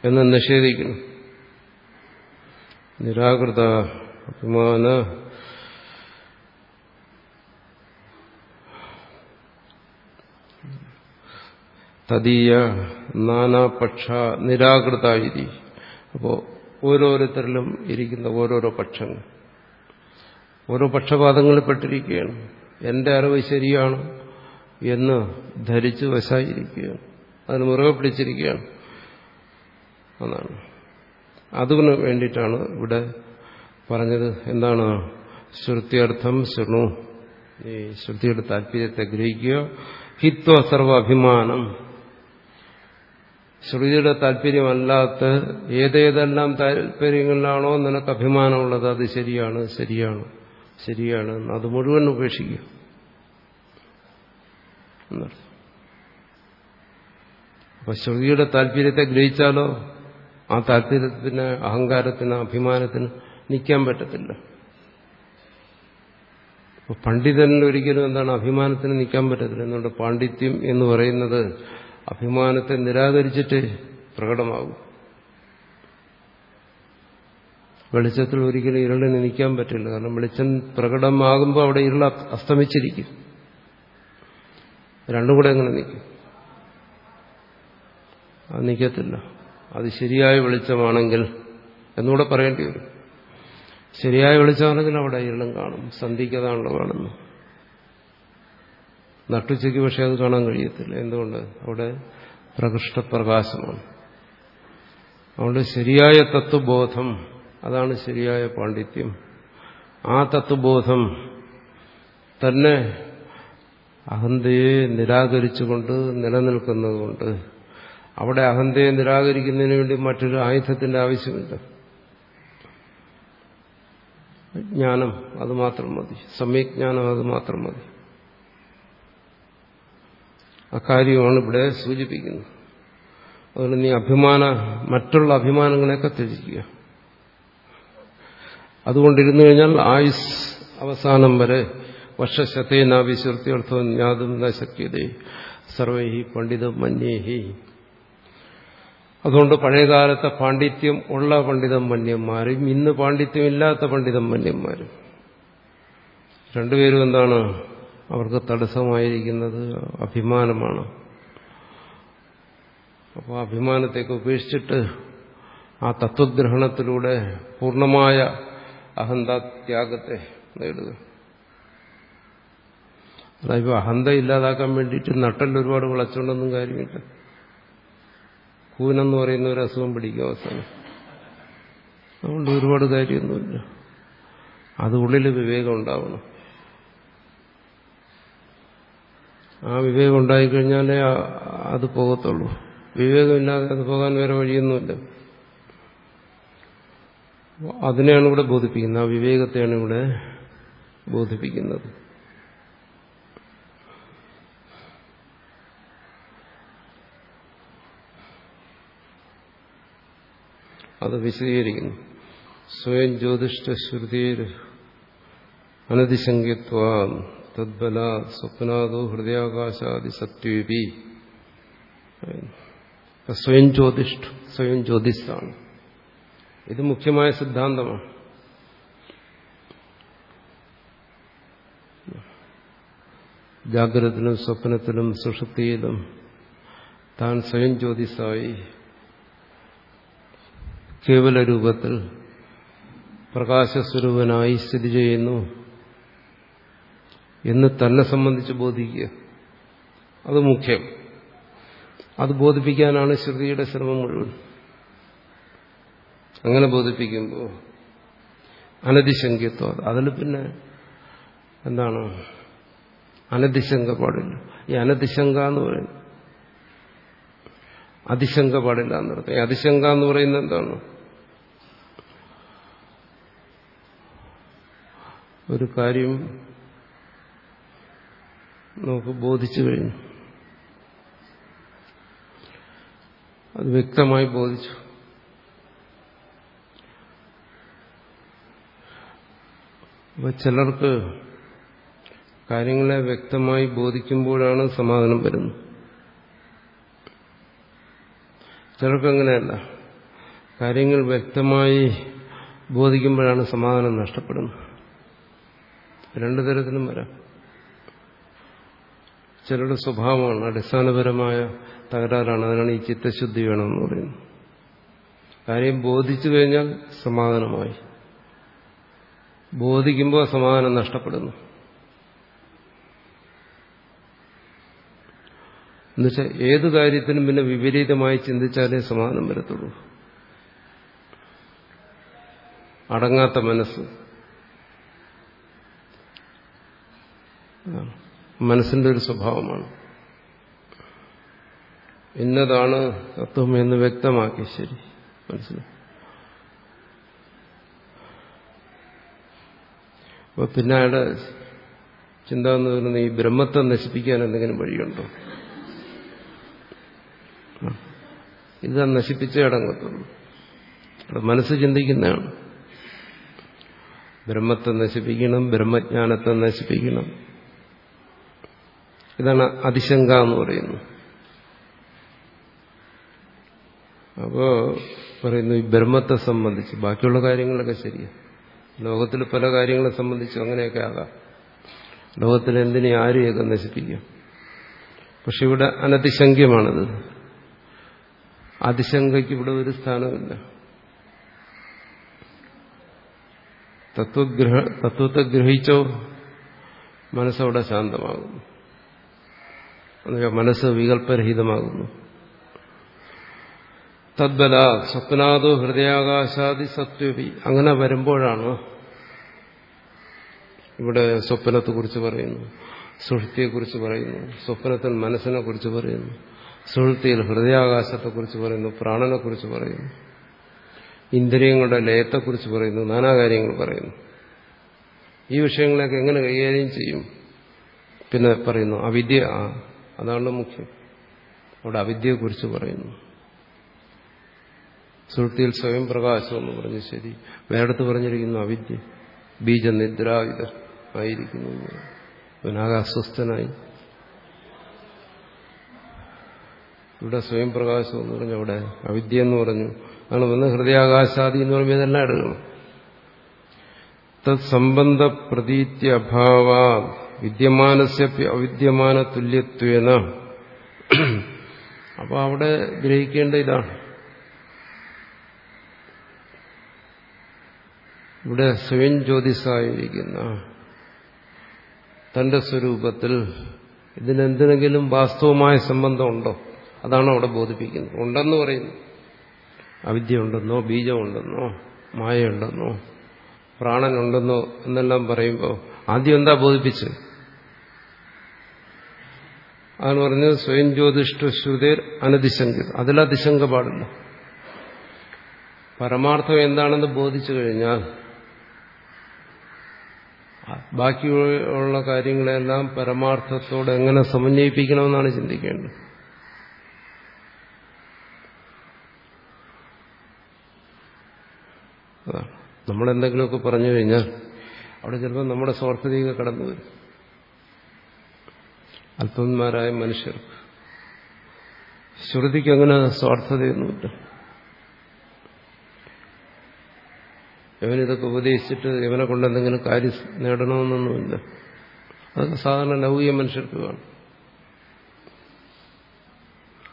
എന്ന് നിഷേധിക്കണം. നിരാകൃത അഭിമാന. തദീയ നാനാപക്ഷ നിരാകൃതായി അപ്പോൾ ഓരോരുത്തരിലും ഇരിക്കുന്ന ഓരോരോ പക്ഷങ്ങൾ. ഓരോ പക്ഷപാതങ്ങളിൽ പെട്ടിരിക്കുകയാണ്. എന്റെ അറിവ് ശരിയാണ് എന്ന് ധരിച്ച് വശായിരിക്കുകയാണ്. അതിന് മുറുകെ പിടിച്ചിരിക്കുകയാണ്. എന്നാണ് അതിനു വേണ്ടിയിട്ടാണ് ഇവിടെ പറഞ്ഞത് എന്താണ്? ശ്രുത്യർത്ഥം ശൃണു. ഈ ശ്രുതിയുടെ താല്പര്യത്തെ ഗ്രഹിക്കുക. ഹിത്വ സർവ അഭിമാനം ശ്രുതിയുടെ താല്പര്യമല്ലാത്ത ഏതേതെല്ലാം താല്പര്യങ്ങളിലാണോ നിനക്ക് അഭിമാനമുള്ളത് അത് ശരിയാണ് ശരിയാണ് ശരിയാണ്. അത് മുഴുവൻ ഉപേക്ഷിക്കുക. അപ്പൊ ശ്രുതിയുടെ താല്പര്യത്തെ ഗ്രഹിച്ചാലോ? ആ താല്പര്യത്തിന് അഹങ്കാരത്തിന് അഭിമാനത്തിന് നിൽക്കാൻ പറ്റത്തില്ല. പണ്ഡിതനിൽ ഒരിക്കലും എന്താണ് അഭിമാനത്തിന് നിൽക്കാൻ പറ്റത്തില്ല. എന്നുകൊണ്ട് പാണ്ഡിത്യം എന്ന് പറയുന്നത് അഭിമാനത്തെ നിരാകരിച്ചിട്ട് പ്രകടമാകും. വെളിച്ചത്തിൽ ഒരിക്കലും ഇരുളിന് നിൽക്കാൻ പറ്റില്ല. കാരണം വെളിച്ചം പ്രകടമാകുമ്പോൾ അവിടെ ഇരുൾ അസ്തമിച്ചിരിക്കും. രണ്ടും കൂടെ എങ്ങനെ നിൽക്കും. അത് നിൽക്കത്തില്ല. അത് ശരിയായ വെളിച്ചമാണെങ്കിൽ എന്നുകൂടെ പറയേണ്ടി വരും. ശരിയായ വെളിച്ചമാണെങ്കിൽ അവിടെ ഇരുളും കാണും? സന്ധിക്കതാണല്ലോ കാണുന്നു നട്ടുച്ചയ്ക്ക് പക്ഷെ അത് കാണാൻ കഴിയത്തില്ല. എന്തുകൊണ്ട്? അവിടെ പ്രകൃഷ്ടപ്രകാശമാണ്. അതുകൊണ്ട് ശരിയായ തത്വബോധം അതാണ് ശരിയായ പാണ്ഡിത്യം. ആ തത്വബോധം തന്നെ അഹന്തയെ നിരാകരിച്ചുകൊണ്ട് നിലനിൽക്കുന്നതുകൊണ്ട് അവിടെ അഹന്തയെ നിരാകരിക്കുന്നതിന് വേണ്ടി മറ്റൊരു ആയുധത്തിന്റെ ആവശ്യമില്ല. ജ്ഞാനം അത് മാത്രം മതി. സമ്യജ്ഞാനം അത് മാത്രം മതി. അക്കാര്യമാണ് ഇവിടെ സൂചിപ്പിക്കുന്നത്. അതുകൊണ്ട് നീ അഭിമാന മറ്റുള്ള അഭിമാനങ്ങളെയൊക്കെ ത്യജിക്കുക. അതുകൊണ്ടിരുന്നു കഴിഞ്ഞാൽ ആയുസ് അവസാനം വരെ വർഷശതേനാവിശ്വർത്ത്യർത്ഥം ജ്ഞാതും ഞാതും നശക്യതേ സർവൈഹി പണ്ഡിതം മന്യേഹി. അതുകൊണ്ട് പഴയകാലത്തെ പാണ്ഡിത്യം ഉള്ള പണ്ഡിതം മന്യന്മാരും ഇന്ന് പാണ്ഡിത്യമില്ലാത്ത പണ്ഡിതം മന്യന്മാരും രണ്ടുപേരും എന്താണ്? അവർക്ക് തടസ്സമായിരിക്കുന്നത് അഭിമാനമാണ്. അപ്പോൾ അഭിമാനത്തേക്ക് ഉപേക്ഷിച്ചിട്ട് ആ തത്വഗ്രഹണത്തിലൂടെ പൂർണമായ അഹന്താത്യാഗത്തെ നേടുക. അതായത് അഹന്ത ഇല്ലാതാക്കാൻ വേണ്ടിയിട്ട് നട്ടൽ ഒരുപാട് വിളച്ചുകൊണ്ടൊന്നും കാര്യമില്ല. കൂനെന്ന് പറയുന്ന ഒരു അസുഖം പിടിക്കും അവസാനം. അതുകൊണ്ട് ഒരുപാട് കാര്യമൊന്നുമില്ല. അത് ഉള്ളിൽ വിവേകം ഉണ്ടാവണം. ആ വിവേകം ഉണ്ടായിക്കഴിഞ്ഞാലേ അത് പോകത്തുള്ളൂ. വിവേകമില്ലാതെ അത് പോകാൻ വേറെ വഴിയൊന്നുമില്ല. അതിനെയാണ് ഇവിടെ ബോധിപ്പിക്കുന്നത്. ആ വിവേകത്തെയാണ് ഇവിടെ ബോധിപ്പിക്കുന്നത്. അത് വിശദീകരിക്കുന്നു. സ്വയം ജ്യോതിഷ്ട ശ്രുതിയിൽ അനതിശങ്കിത്വ തദ്ബല സ്വപ്നാദോ ഹൃദയാകാശാദി സത്വേപി സ്വയം ജ്യോതിഷ്ഠ സ്വയം ജ്യോതിഷാണ് ഇത് മുഖ്യമായ സിദ്ധാന്തമാണ്. ജാഗ്രതത്തിലും സ്വപ്നത്തിലും സുഷുപ്തിയിലും താൻ സ്വയം ജ്യോതിസായി കേവല രൂപത്തിൽ പ്രകാശസ്വരൂപനായി സ്ഥിതി ചെയ്യുന്നു എന്ന് തന്നെ സംബന്ധിച്ച് ബോധിക്കുക. അത് മുഖ്യം. അത് ബോധിപ്പിക്കാനാണ് ശ്രുതിയുടെ ശ്രമം മുഴുവൻ. അങ്ങനെ ബോധിപ്പിക്കുമ്പോൾ അനതിശങ്കിത്വം അതിൽ പിന്നെ എന്താണ്? അനതിശങ്ക പാടില്ല. ഈ അനതിശങ്ക എന്ന് പറയുന്നത് അതിശങ്ക പാടില്ല എന്നർത്ഥം അതിശങ്ക എന്ന് പറയുന്നത് എന്താണ്? ഒരു കാര്യം നമുക്ക് ബോധിച്ചു കഴിഞ്ഞു. അത് വ്യക്തമായി ബോധിച്ചു. അപ്പൊ ചിലർക്ക് കാര്യങ്ങളെ വ്യക്തമായി ബോധിക്കുമ്പോഴാണ് സമാധാനം വരുന്നത്. ചിലർക്ക് അങ്ങനെയല്ല കാര്യങ്ങൾ വ്യക്തമായി ബോധിക്കുമ്പോഴാണ് സമാധാനം നഷ്ടപ്പെടുന്നത്. രണ്ടു തരത്തിലും വരാം. ചിലരുടെ സ്വഭാവമാണ് അടിസ്ഥാനപരമായ തകരാറാണ്. അതിനാണ് ഈ ചിത്തശുദ്ധി വേണമെന്ന് പറയുന്നത്. കാര്യം ബോധിച്ചു കഴിഞ്ഞാൽ സമാധാനമായി. ബോധിക്കുമ്പോൾ സമാധാനം നഷ്ടപ്പെടുന്നു. എന്നുവെച്ചാൽ ഏത് കാര്യത്തിനും പിന്നെ വിപരീതമായി ചിന്തിച്ചാലേ സമാധാനം വരത്തുള്ളൂ. അടങ്ങാത്ത മനസ്സ്. മനസ്സിന്റെ ഒരു സ്വഭാവമാണ്. ഇന്നതാണ് തത്വം എന്ന് വ്യക്തമാക്കി ശരി. മനസ്സിലായി? അപ്പൊ പിന്നെ അയാളുടെ ചിന്ത എന്ന് പറയുന്നത് ഈ ബ്രഹ്മത്തെ നശിപ്പിക്കാൻ എന്തെങ്കിലും വഴിയുണ്ടോ? ഇത് നശിപ്പിച്ചേ അടങ്ങത്തുള്ളൂ. മനസ്സ് ചിന്തിക്കുന്നതാണ്. ബ്രഹ്മത്തെ നശിപ്പിക്കണം ബ്രഹ്മജ്ഞാനത്തെ നശിപ്പിക്കണം. ഇതാണ് അതിശങ്ക എന്ന് പറയുന്നത്. അപ്പോ പറയുന്നു ഈ ബ്രഹ്മത്തെ സംബന്ധിച്ച് ബാക്കിയുള്ള കാര്യങ്ങളൊക്കെ ശരിയാ. ലോകത്തിൽ പല കാര്യങ്ങളെ സംബന്ധിച്ച് അങ്ങനെയൊക്കെ ആകാം. ലോകത്തിൽ എന്തിനെ ആരെയൊക്കെ നശിപ്പിക്കാം? പക്ഷെ ഇവിടെ അനതിശങ്ക്യമാണിത് അതിശങ്കയ്ക്ക് ഇവിടെ ഒരു സ്ഥാനമില്ല. തത്വഗ്രഹ തത്വത്തെ ഗ്രഹിച്ചോ മനസ്സവിടെ ശാന്തമാകുന്നു. മനസ്സ് വികല്പരഹിതമാകുന്നു തദ്ബല സ്വപ്നാദോ ഹൃദയാകാശാദി സത്വപി അങ്ങനെ വരുമ്പോഴാണ് ഇവിടെ സ്വപ്നത്തെക്കുറിച്ച് പറയുന്നു സുഹൃത്തിയെക്കുറിച്ച് പറയുന്നു സ്വപ്നത്തിൽ മനസ്സിനെ കുറിച്ച് പറയുന്നു. സുഹൃത്തിയിൽ ഹൃദയാകാശത്തെക്കുറിച്ച് പറയുന്നു പ്രാണനെക്കുറിച്ച് പറയുന്നു ഇന്ദ്രിയങ്ങളുടെ ലയത്തെക്കുറിച്ച് പറയുന്നു നാനാ കാര്യങ്ങൾ പറയുന്നു. ഈ വിഷയങ്ങളൊക്കെ എങ്ങനെ കൈകാര്യം ചെയ്യും? പിന്നെ പറയുന്നു അവിദ്യ അതാണ് മുഖ്യം. അവിടെ അവിദ്യയെക്കുറിച്ച് പറയുന്നു. സുഹൃത്തിയിൽ സ്വയം പ്രകാശം എന്ന് പറഞ്ഞു ശരി. വേറെടുത്ത് പറഞ്ഞിരിക്കുന്നു അവിദ്യ ബീജനിദ്രാവിത ആയിരിക്കുന്നു. അവനാകെ അസ്വസ്ഥനായി ഇവിടെ സ്വയം പ്രകാശം എന്ന് പറഞ്ഞു അവിടെ അവിദ്യ എന്ന് പറഞ്ഞു. അങ്ങനെ വന്ന് ഹൃദയാകാശാദി എന്ന് പറയുമ്പോൾ ഇതെല്ലാം എടുക്കണം. തത്സംബന്ധ പ്രതീത്യഭാവ വിദ്യമാനസ്യ അവിദ്യമാന തുല്യത്വേന. അപ്പോൾ അവിടെ ഗ്രഹിക്കേണ്ട ഇതാണ്. ഇവിടെ സ്വയം ജ്യോതിസായിരിക്കുന്ന തന്റെ സ്വരൂപത്തിൽ ഇതിനെന്തിനെങ്കിലും വാസ്തവമായ സംബന്ധമുണ്ടോ? അതാണ് അവിടെ ബോധിപ്പിക്കുന്നത്. ഉണ്ടെന്ന് പറയുന്നു. അവിദ്യ ഉണ്ടെന്നോ ബീജമുണ്ടെന്നോ മായയുണ്ടെന്നോ പ്രാണനുണ്ടെന്നോ എന്നെല്ലാം പറയുമ്പോൾ ആദ്യം എന്താ ബോധിപ്പിച്ചത്? അതാണ് പറഞ്ഞത് സ്വയം ജ്യോതിഷ്ഠ ശ്രുതേർ അനതിശങ്ക അതിലതിശങ്ക പാടില്ല. പരമാർത്ഥം എന്താണെന്ന് ബോധിച്ചു കഴിഞ്ഞാൽ ബാക്കിയുള്ള കാര്യങ്ങളെല്ലാം പരമാർത്ഥത്തോട് എങ്ങനെ സമന്വയിപ്പിക്കണമെന്നാണ് ചിന്തിക്കേണ്ടത്. നമ്മളെന്തെങ്കിലുമൊക്കെ പറഞ്ഞു കഴിഞ്ഞാൽ അവിടെ ചിലപ്പോൾ നമ്മുടെ സ്വാർത്ഥതയൊക്കെ കടന്നു വരും. അല്പന്മാരായ മനുഷ്യർ. ശ്രുതിക്ക് അങ്ങനെ സ്വാർത്ഥതയൊന്നുമില്ല. ഇവനിതൊക്കെ ഉപദേശിച്ചിട്ട് ഇവനെ കൊണ്ട് എന്തെങ്കിലും കാര്യം നേടണമെന്നൊന്നുമില്ല. അതൊക്കെ സാധാരണ ലൗകിക മനുഷ്യർക്ക് കാണും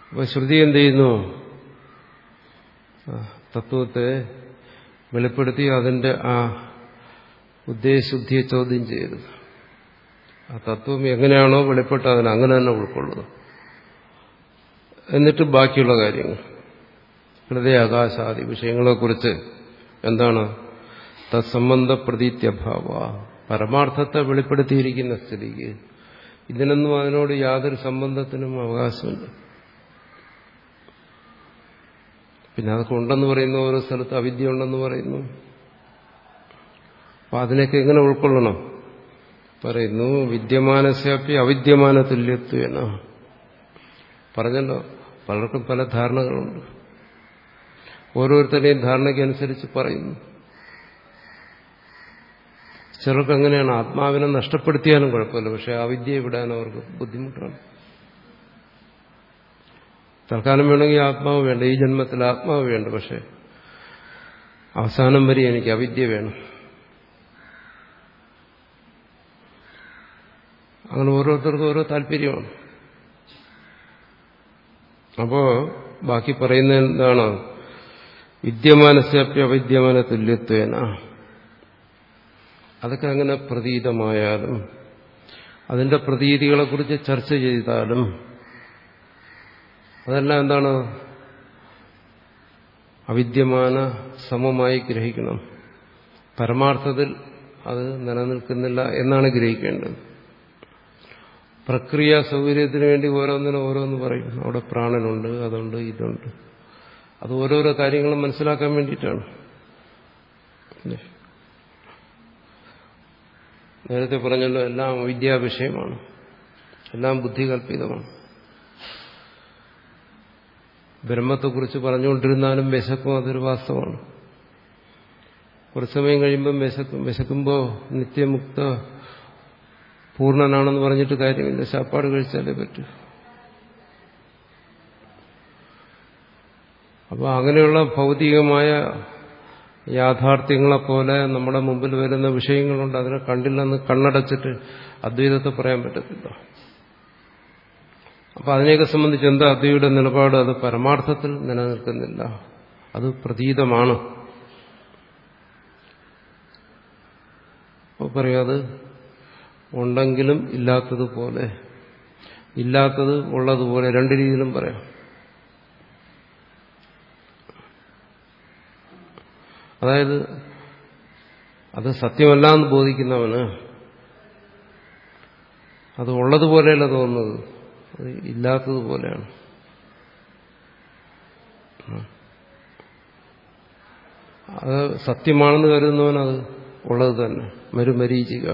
അപ്പൊ ശ്രുതി എന്ത് ചെയ്യുന്നു? തത്വത്തെ വെളിപ്പെടുത്തി അതിന്റെ ആ ഉദ്ദേശശുദ്ധിയെ ചോദ്യം ചെയ്തു ആ തത്വം എങ്ങനെയാണോ വെളിപ്പെട്ട് അതിനെ അങ്ങനെ തന്നെ ഉൾക്കൊള്ളുക എന്നിട്ട് ബാക്കിയുള്ള കാര്യങ്ങൾ. ഹൃദയ ആകാശാദി വിഷയങ്ങളെക്കുറിച്ച് എന്താണ്? തത്സംബന്ധ പ്രതീത്യഭാവ. പരമാർത്ഥത്തെ വെളിപ്പെടുത്തിയിരിക്കുന്ന സ്ഥിതിക്ക് ഇതിനൊന്നും അതിനോട് യാതൊരു സംബന്ധത്തിനും അവകാശമില്ല. പിന്നെ അതൊക്കെ ഉണ്ടെന്ന് പറയുന്നു ഓരോ സ്ഥലത്ത് അവിദ്യ ഉണ്ടെന്ന് പറയുന്നു. അപ്പൊ അതിനൊക്കെ എങ്ങനെ ഉൾക്കൊള്ളണം? പറയുന്നു വിദ്യമാനസ്യാപ്പി അവിദ്യമാന തുല്യത്വേന പറഞ്ഞല്ലോ പലർക്കും പല ധാരണകളുണ്ട്. ഓരോരുത്തരുടെയും ധാരണയ്ക്കനുസരിച്ച് പറയുന്നു. ചിലർക്ക് അങ്ങനെയാണ് ആത്മാവിനെ നഷ്ടപ്പെടുത്തിയാലും കുഴപ്പമില്ല പക്ഷെ അവിദ്യയെ വിടാൻ അവർക്ക് ബുദ്ധിമുട്ടാണ്. തൽക്കാലം വേണമെങ്കിൽ ആത്മാവ് വേണ്ട. ഈ ജന്മത്തിൽ ആത്മാവ് വേണ്ട. പക്ഷെ അവസാനം വരെ എനിക്ക് അവിദ്യ വേണം. അങ്ങനെ ഓരോരുത്തർക്കും ഓരോ താല്പര്യമാണ്. അപ്പോ ബാക്കി പറയുന്ന എന്താണ്? വിദ്യമാനസ്യപ്യ അവിദ്യമാന തുല്യത്വേന. അതൊക്കെ അങ്ങനെ പ്രതീതമായാലും അതിന്റെ പ്രതീതികളെക്കുറിച്ച് ചർച്ച ചെയ്താലും അതെല്ലാം എന്താണ്? അവിദ്യമാന സമമായി ഗ്രഹിക്കണം. പരമാർത്ഥത്തിൽ അത് നിലനിൽക്കുന്നില്ല എന്നാണ് ഗ്രഹിക്കേണ്ടത്. പ്രക്രിയ സൗകര്യത്തിന് വേണ്ടി ഓരോന്നിനും ഓരോന്ന് പറയും. അവിടെ പ്രാണനുണ്ട് അതുണ്ട് ഇതുണ്ട്. അത് ഓരോരോ കാര്യങ്ങളും മനസ്സിലാക്കാൻ വേണ്ടിയിട്ടാണ്. നേരത്തെ പറഞ്ഞല്ലോ എല്ലാം വിദ്യാവിഷയമാണ്. എല്ലാം ബുദ്ധികൽപിതമാണ് ബ്രഹ്മത്തെക്കുറിച്ച് പറഞ്ഞുകൊണ്ടിരുന്നാലും വിശക്കും അതൊരു വാസ്തവമാണ്. കുറച്ച് സമയം കഴിയുമ്പം വിശക്കും വിശക്കുമ്പോൾ നിത്യമുക്ത പൂർണനാണെന്ന് പറഞ്ഞിട്ട് കാര്യമില്ല. ശാപ്പാട് കഴിച്ചാലേ പറ്റൂ. അപ്പോൾ അങ്ങനെയുള്ള ഭൗതികമായ യാഥാർത്ഥ്യങ്ങളെപ്പോലെ നമ്മുടെ മുമ്പിൽ വരുന്ന വിഷയങ്ങളുണ്ട്. അതിനെ കണ്ടില്ലെന്ന് കണ്ണടച്ചിട്ട് അദ്വൈതത്തെ പറയാൻ പറ്റത്തില്ല. അപ്പൊ അതിനെയൊക്കെ സംബന്ധിച്ച് എന്താ അദ്വൈയുടെ നിലപാട്? അത് പരമാർത്ഥത്തിൽ നിലനിൽക്കുന്നില്ല. അത് പ്രതീതമാണ്. അപ്പോൾ പറയാത് ഉണ്ടെങ്കിലും ഇല്ലാത്തതുപോലെ. ഇല്ലാത്തത് ഉള്ളതുപോലെ രണ്ട് രീതിയിലും പറയാം. അതായത് അത് സത്യമല്ല എന്ന് ബോധിക്കുന്നവന് അത് ഉള്ളതുപോലെയല്ല തോന്നുന്നത്. അത് ഇല്ലാത്തതുപോലെയാണ് അത് സത്യമാണെന്ന് കരുതുന്നവനത് ഉള്ളത് തന്നെ. മരുമരീചിക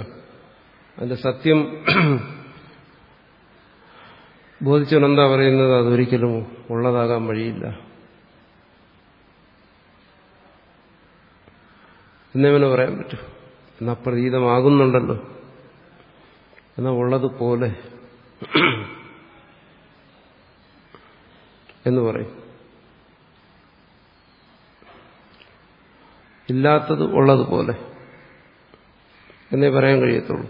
അതിന്റെ സത്യം ബോധിച്ചവൻ എന്താ പറയുന്നത്? അതൊരിക്കലും ഉള്ളതാകാൻ വഴിയില്ല. എന്നവന് പറയാൻ പറ്റും. എന്നാ പ്രതീതമാകുന്നുണ്ടല്ലോ. എന്നാ ഉള്ളതുപോലെ എന്ന് പറയും. ഇല്ലാത്തത് ഉള്ളതുപോലെ എന്നേ പറയാൻ കഴിയത്തുള്ളൂ.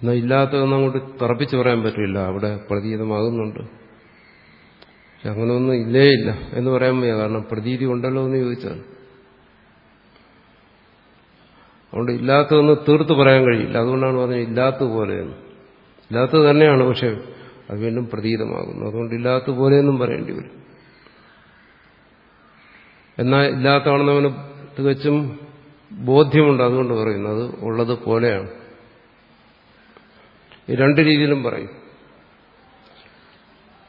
എന്നാൽ ഇല്ലാത്തതൊന്നും അങ്ങോട്ട് തറപ്പിച്ച് പറയാൻ പറ്റില്ല. അവിടെ പ്രതീതമാകുന്നുണ്ട്. പക്ഷെ അങ്ങനെയൊന്നും ഇല്ലേ ഇല്ല എന്ന് പറയാൻ വയ്യ. കാരണം പ്രതീതി ഉണ്ടല്ലോ എന്ന് ചോദിച്ചാൽ അതുകൊണ്ട് ഇല്ലാത്തതൊന്ന് തീർത്ത് പറയാൻ കഴിയില്ല. അതുകൊണ്ടാണ് പറഞ്ഞത് ഇല്ലാത്തതുപോലെയെന്ന് ഇല്ലാത്തത് തന്നെയാണ് പക്ഷെ അത് വീണ്ടും പ്രതീതമാകുന്നു. അതുകൊണ്ട് ഇല്ലാത്തതുപോലെയെന്നും പറയേണ്ടി വരും. എന്നാൽ ഇല്ലാത്തതാണെന്നവന് തികച്ചും ബോധ്യമുണ്ട് അതുകൊണ്ട് പറയുന്നു. അത് ഉള്ളത് പോലെയാണ്. രണ്ട് രീതിയിലും പറയും.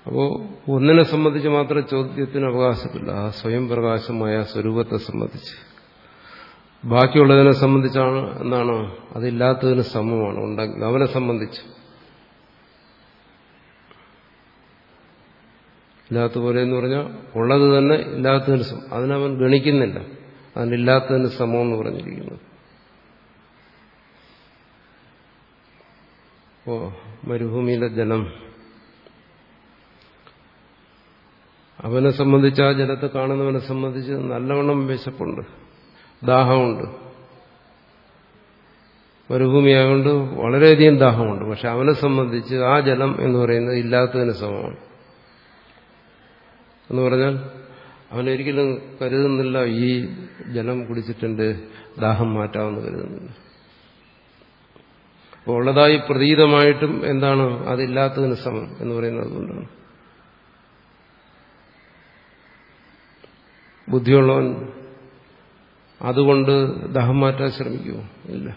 അപ്പോൾ ഒന്നിനെ സംബന്ധിച്ച് മാത്രം ചോദ്യത്തിന് അവകാശമില്ല. ആ സ്വയം പ്രകാശമായ സ്വരൂപത്തെ സംബന്ധിച്ച്. ബാക്കിയുള്ളതിനെ സംബന്ധിച്ചാണ് എന്താണ് അതില്ലാത്തതിന് സമമാണ്. ഉണ്ടെങ്കിൽ അവനെ സംബന്ധിച്ച്. ഇല്ലാത്ത പോലെ എന്ന് പറഞ്ഞാൽ ഉള്ളത് തന്നെ ഇല്ലാത്തതിന് സമം അതിനവൻ ഗണിക്കുന്നില്ല. അതിനില്ലാത്തതിന് സമം എന്ന് പറഞ്ഞിരിക്കുന്നത് ഓ മരുഭൂമിയിലെ ജലം അവനെ സംബന്ധിച്ച് ആ ജലത്തെ കാണുന്നവനെ സംബന്ധിച്ച് നല്ലവണ്ണം വിശപ്പുണ്ട്. ദാഹമുണ്ട്. മരുഭൂമിയായതുകൊണ്ട് വളരെയധികം ദാഹമുണ്ട്. പക്ഷെ അവനെ സംബന്ധിച്ച് ആ ജലം എന്ന് പറയുന്നത് ഇല്ലാത്തതിന് സമമാണ്. എന്ന് പറഞ്ഞാൽ അവനൊരിക്കലും കരുതുന്നില്ല ഈ ജലം കുടിച്ചിട്ടുണ്ട് ദാഹം മാറ്റാമെന്ന് കരുതുന്നില്ല. അപ്പോൾ ഉള്ളതായി പ്രതീതമായിട്ടും എന്താണ്? അതില്ലാത്തതിന് സമം എന്ന് പറയുന്നത് അതുകൊണ്ടാണ്. ബുദ്ധിയുള്ളവൻ അതുകൊണ്ട് ദാഹം മാറ്റാൻ ശ്രമിക്കുമോ ഇല്ല.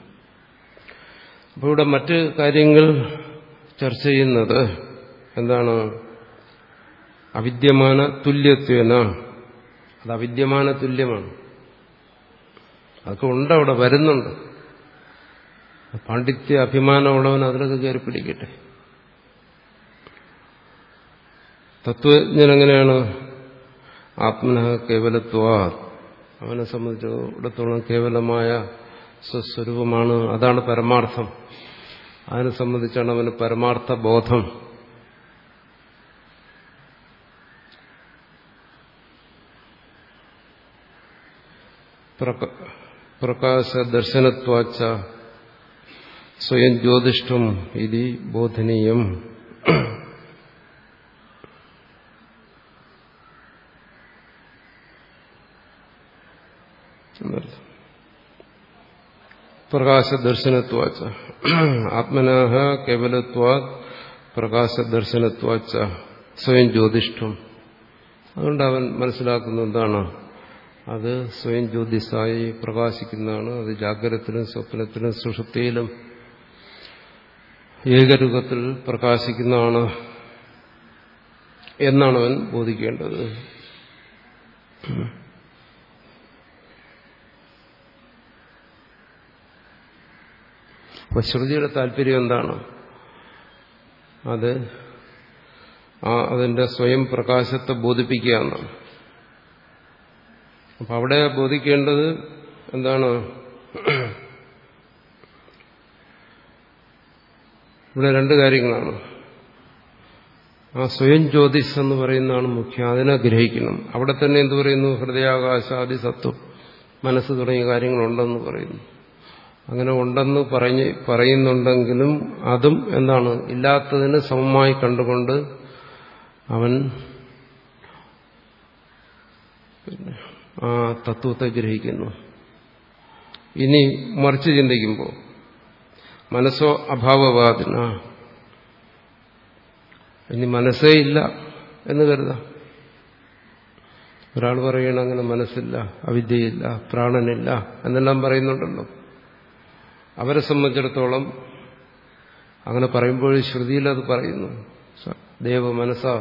അപ്പോൾ ഇവിടെ മറ്റ് കാര്യങ്ങൾ ചർച്ച ചെയ്യുന്നത് എന്താണ്? അവിദ്യമാന തുല്യത്വേന. അത് അവിദ്യമാന തുല്യമാണ്. അതൊക്കെ ഉണ്ട് അവിടെ വരുന്നുണ്ട്. പാണ്ഡിത്യ അഭിമാനമുള്ളവൻ അതിലൊക്കെ കയറി പിടിക്കട്ടെ. തത്വജ്ഞനെങ്ങനെയാണ് ആത്മന കേവലത്വ അവനെ സംബന്ധിച്ചിടത്തോളം കേവലമായ സ്വസ്വരൂപമാണ്. അതാണ് പരമാർത്ഥം. അതിനെ സംബന്ധിച്ചാണ് അവന് പരമാർത്ഥ ബോധം. പ്രകാശ ദർശനത്വാച്ച സ്വയം ജ്യോതിഷ്ടം ഇതി ബോധനീയം. പ്രകാശദർശനത്വാച്ച ആത്മനാഹ കേവലത്വാ പ്രകാശദർശനത്വാച്ച സ്വയം ജ്യോതിഷ്ടം അതുകൊണ്ട് അവൻ മനസ്സിലാക്കുന്ന എന്താണ്? അത് സ്വയം ജ്യോതിസായി പ്രകാശിക്കുന്നതാണ്. അത് ജാഗ്രതത്തിലും സ്വപ്നത്തിലും സുഷുപ്തിയിലും ഏകരൂപത്തിൽ പ്രകാശിക്കുന്നതാണ് എന്നാണ് അവൻ ബോധിക്കേണ്ടത്. അപ്പൊ ശ്രുതിയുടെ താല്പര്യം എന്താണ്? അത് ആ അതിന്റെ സ്വയം പ്രകാശത്തെ ബോധിപ്പിക്കുക എന്നാണ് അപ്പൊ അവിടെ ബോധിക്കേണ്ടത് എന്താണ്? ഇവിടെ രണ്ട് കാര്യങ്ങളാണ്. ആ സ്വയം ജ്യോതിസ് എന്ന് പറയുന്നതാണ് മുഖ്യം. അതിനെ ഗ്രഹിക്കണം. അവിടെ തന്നെ എന്ത് പറയുന്നു? ഹൃദയാകാശാദി സത്വം. മനസ്സ് തുടങ്ങിയ കാര്യങ്ങളുണ്ടെന്ന് പറയുന്നു. അങ്ങനെ ഉണ്ടെന്ന് പറയുന്നുണ്ടെങ്കിലും അതും എന്താണ്? ഇല്ലാത്തതിന് സമമായി കണ്ടുകൊണ്ട് അവൻ ആ തത്വത്തെ ഗ്രഹിക്കുന്നു. ഇനി മറിച്ച് ചിന്തിക്കുമ്പോൾ മനസ്സോ അഭാവവാദിന. ഇനി മനസ്സേ ഇല്ല എന്ന് കരുതാം. ഒരാൾ പറയണം അങ്ങനെ മനസ്സില്ല അവിദ്യയില്ല പ്രാണനില്ല എന്നെല്ലാം പറയുന്നുണ്ടല്ലോ. അവരെ സംബന്ധിച്ചിടത്തോളം അങ്ങനെ പറയുമ്പോൾ ശ്രുതിയിൽ അത് പറയുന്നു. ദേവ മനസ്സാ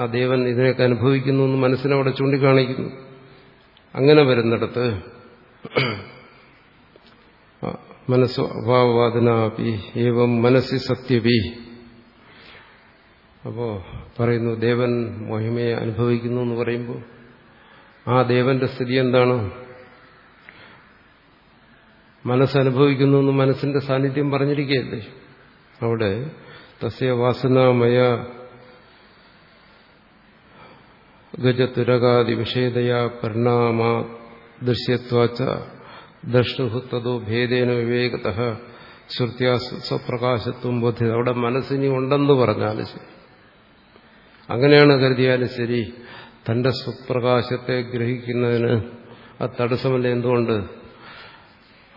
ആ ദേവൻ ഇതിനെയൊക്കെ അനുഭവിക്കുന്നു എന്ന് മനസ്സിനവിടെ ചൂണ്ടിക്കാണിക്കുന്നു. അങ്ങനെ വരുന്നിടത്ത് മനസ്സോ അഭാവവാദനാപി ഏവം മനസ്സി സത്യപി. അപ്പോ പറയുന്നു ദേവൻ മഹിമയെ അനുഭവിക്കുന്നു എന്ന് പറയുമ്പോൾ ആ ദേവന്റെ സ്ഥിതി എന്താണ്? മനസ്സനുഭവിക്കുന്നു എന്ന് മനസ്സിന്റെ സാന്നിധ്യം പറഞ്ഞിരിക്കുകയല്ലേ? അവിടെ തസ്യ വാസനാമയ ഗജതുരകാദി വിഷയതയാ പരിണാമ ദൃശ്യത്വാച്ച ദർഷ്ടു തതോ ഭേദേന വിവേകത ശ്രുത്യാ സ്വപ്രകാശത്വം ബോധ്യത അവിടെ മനസ്സിനി ഉണ്ടെന്ന് പറഞ്ഞാലും ശരി. അങ്ങനെയാണ് കരുതിയാലും ശരി. തന്റെ സ്വപ്രകാശത്തെ ഗ്രഹിക്കുന്നതിന് ആ തടസ്സമല്ല എന്തുകൊണ്ട്?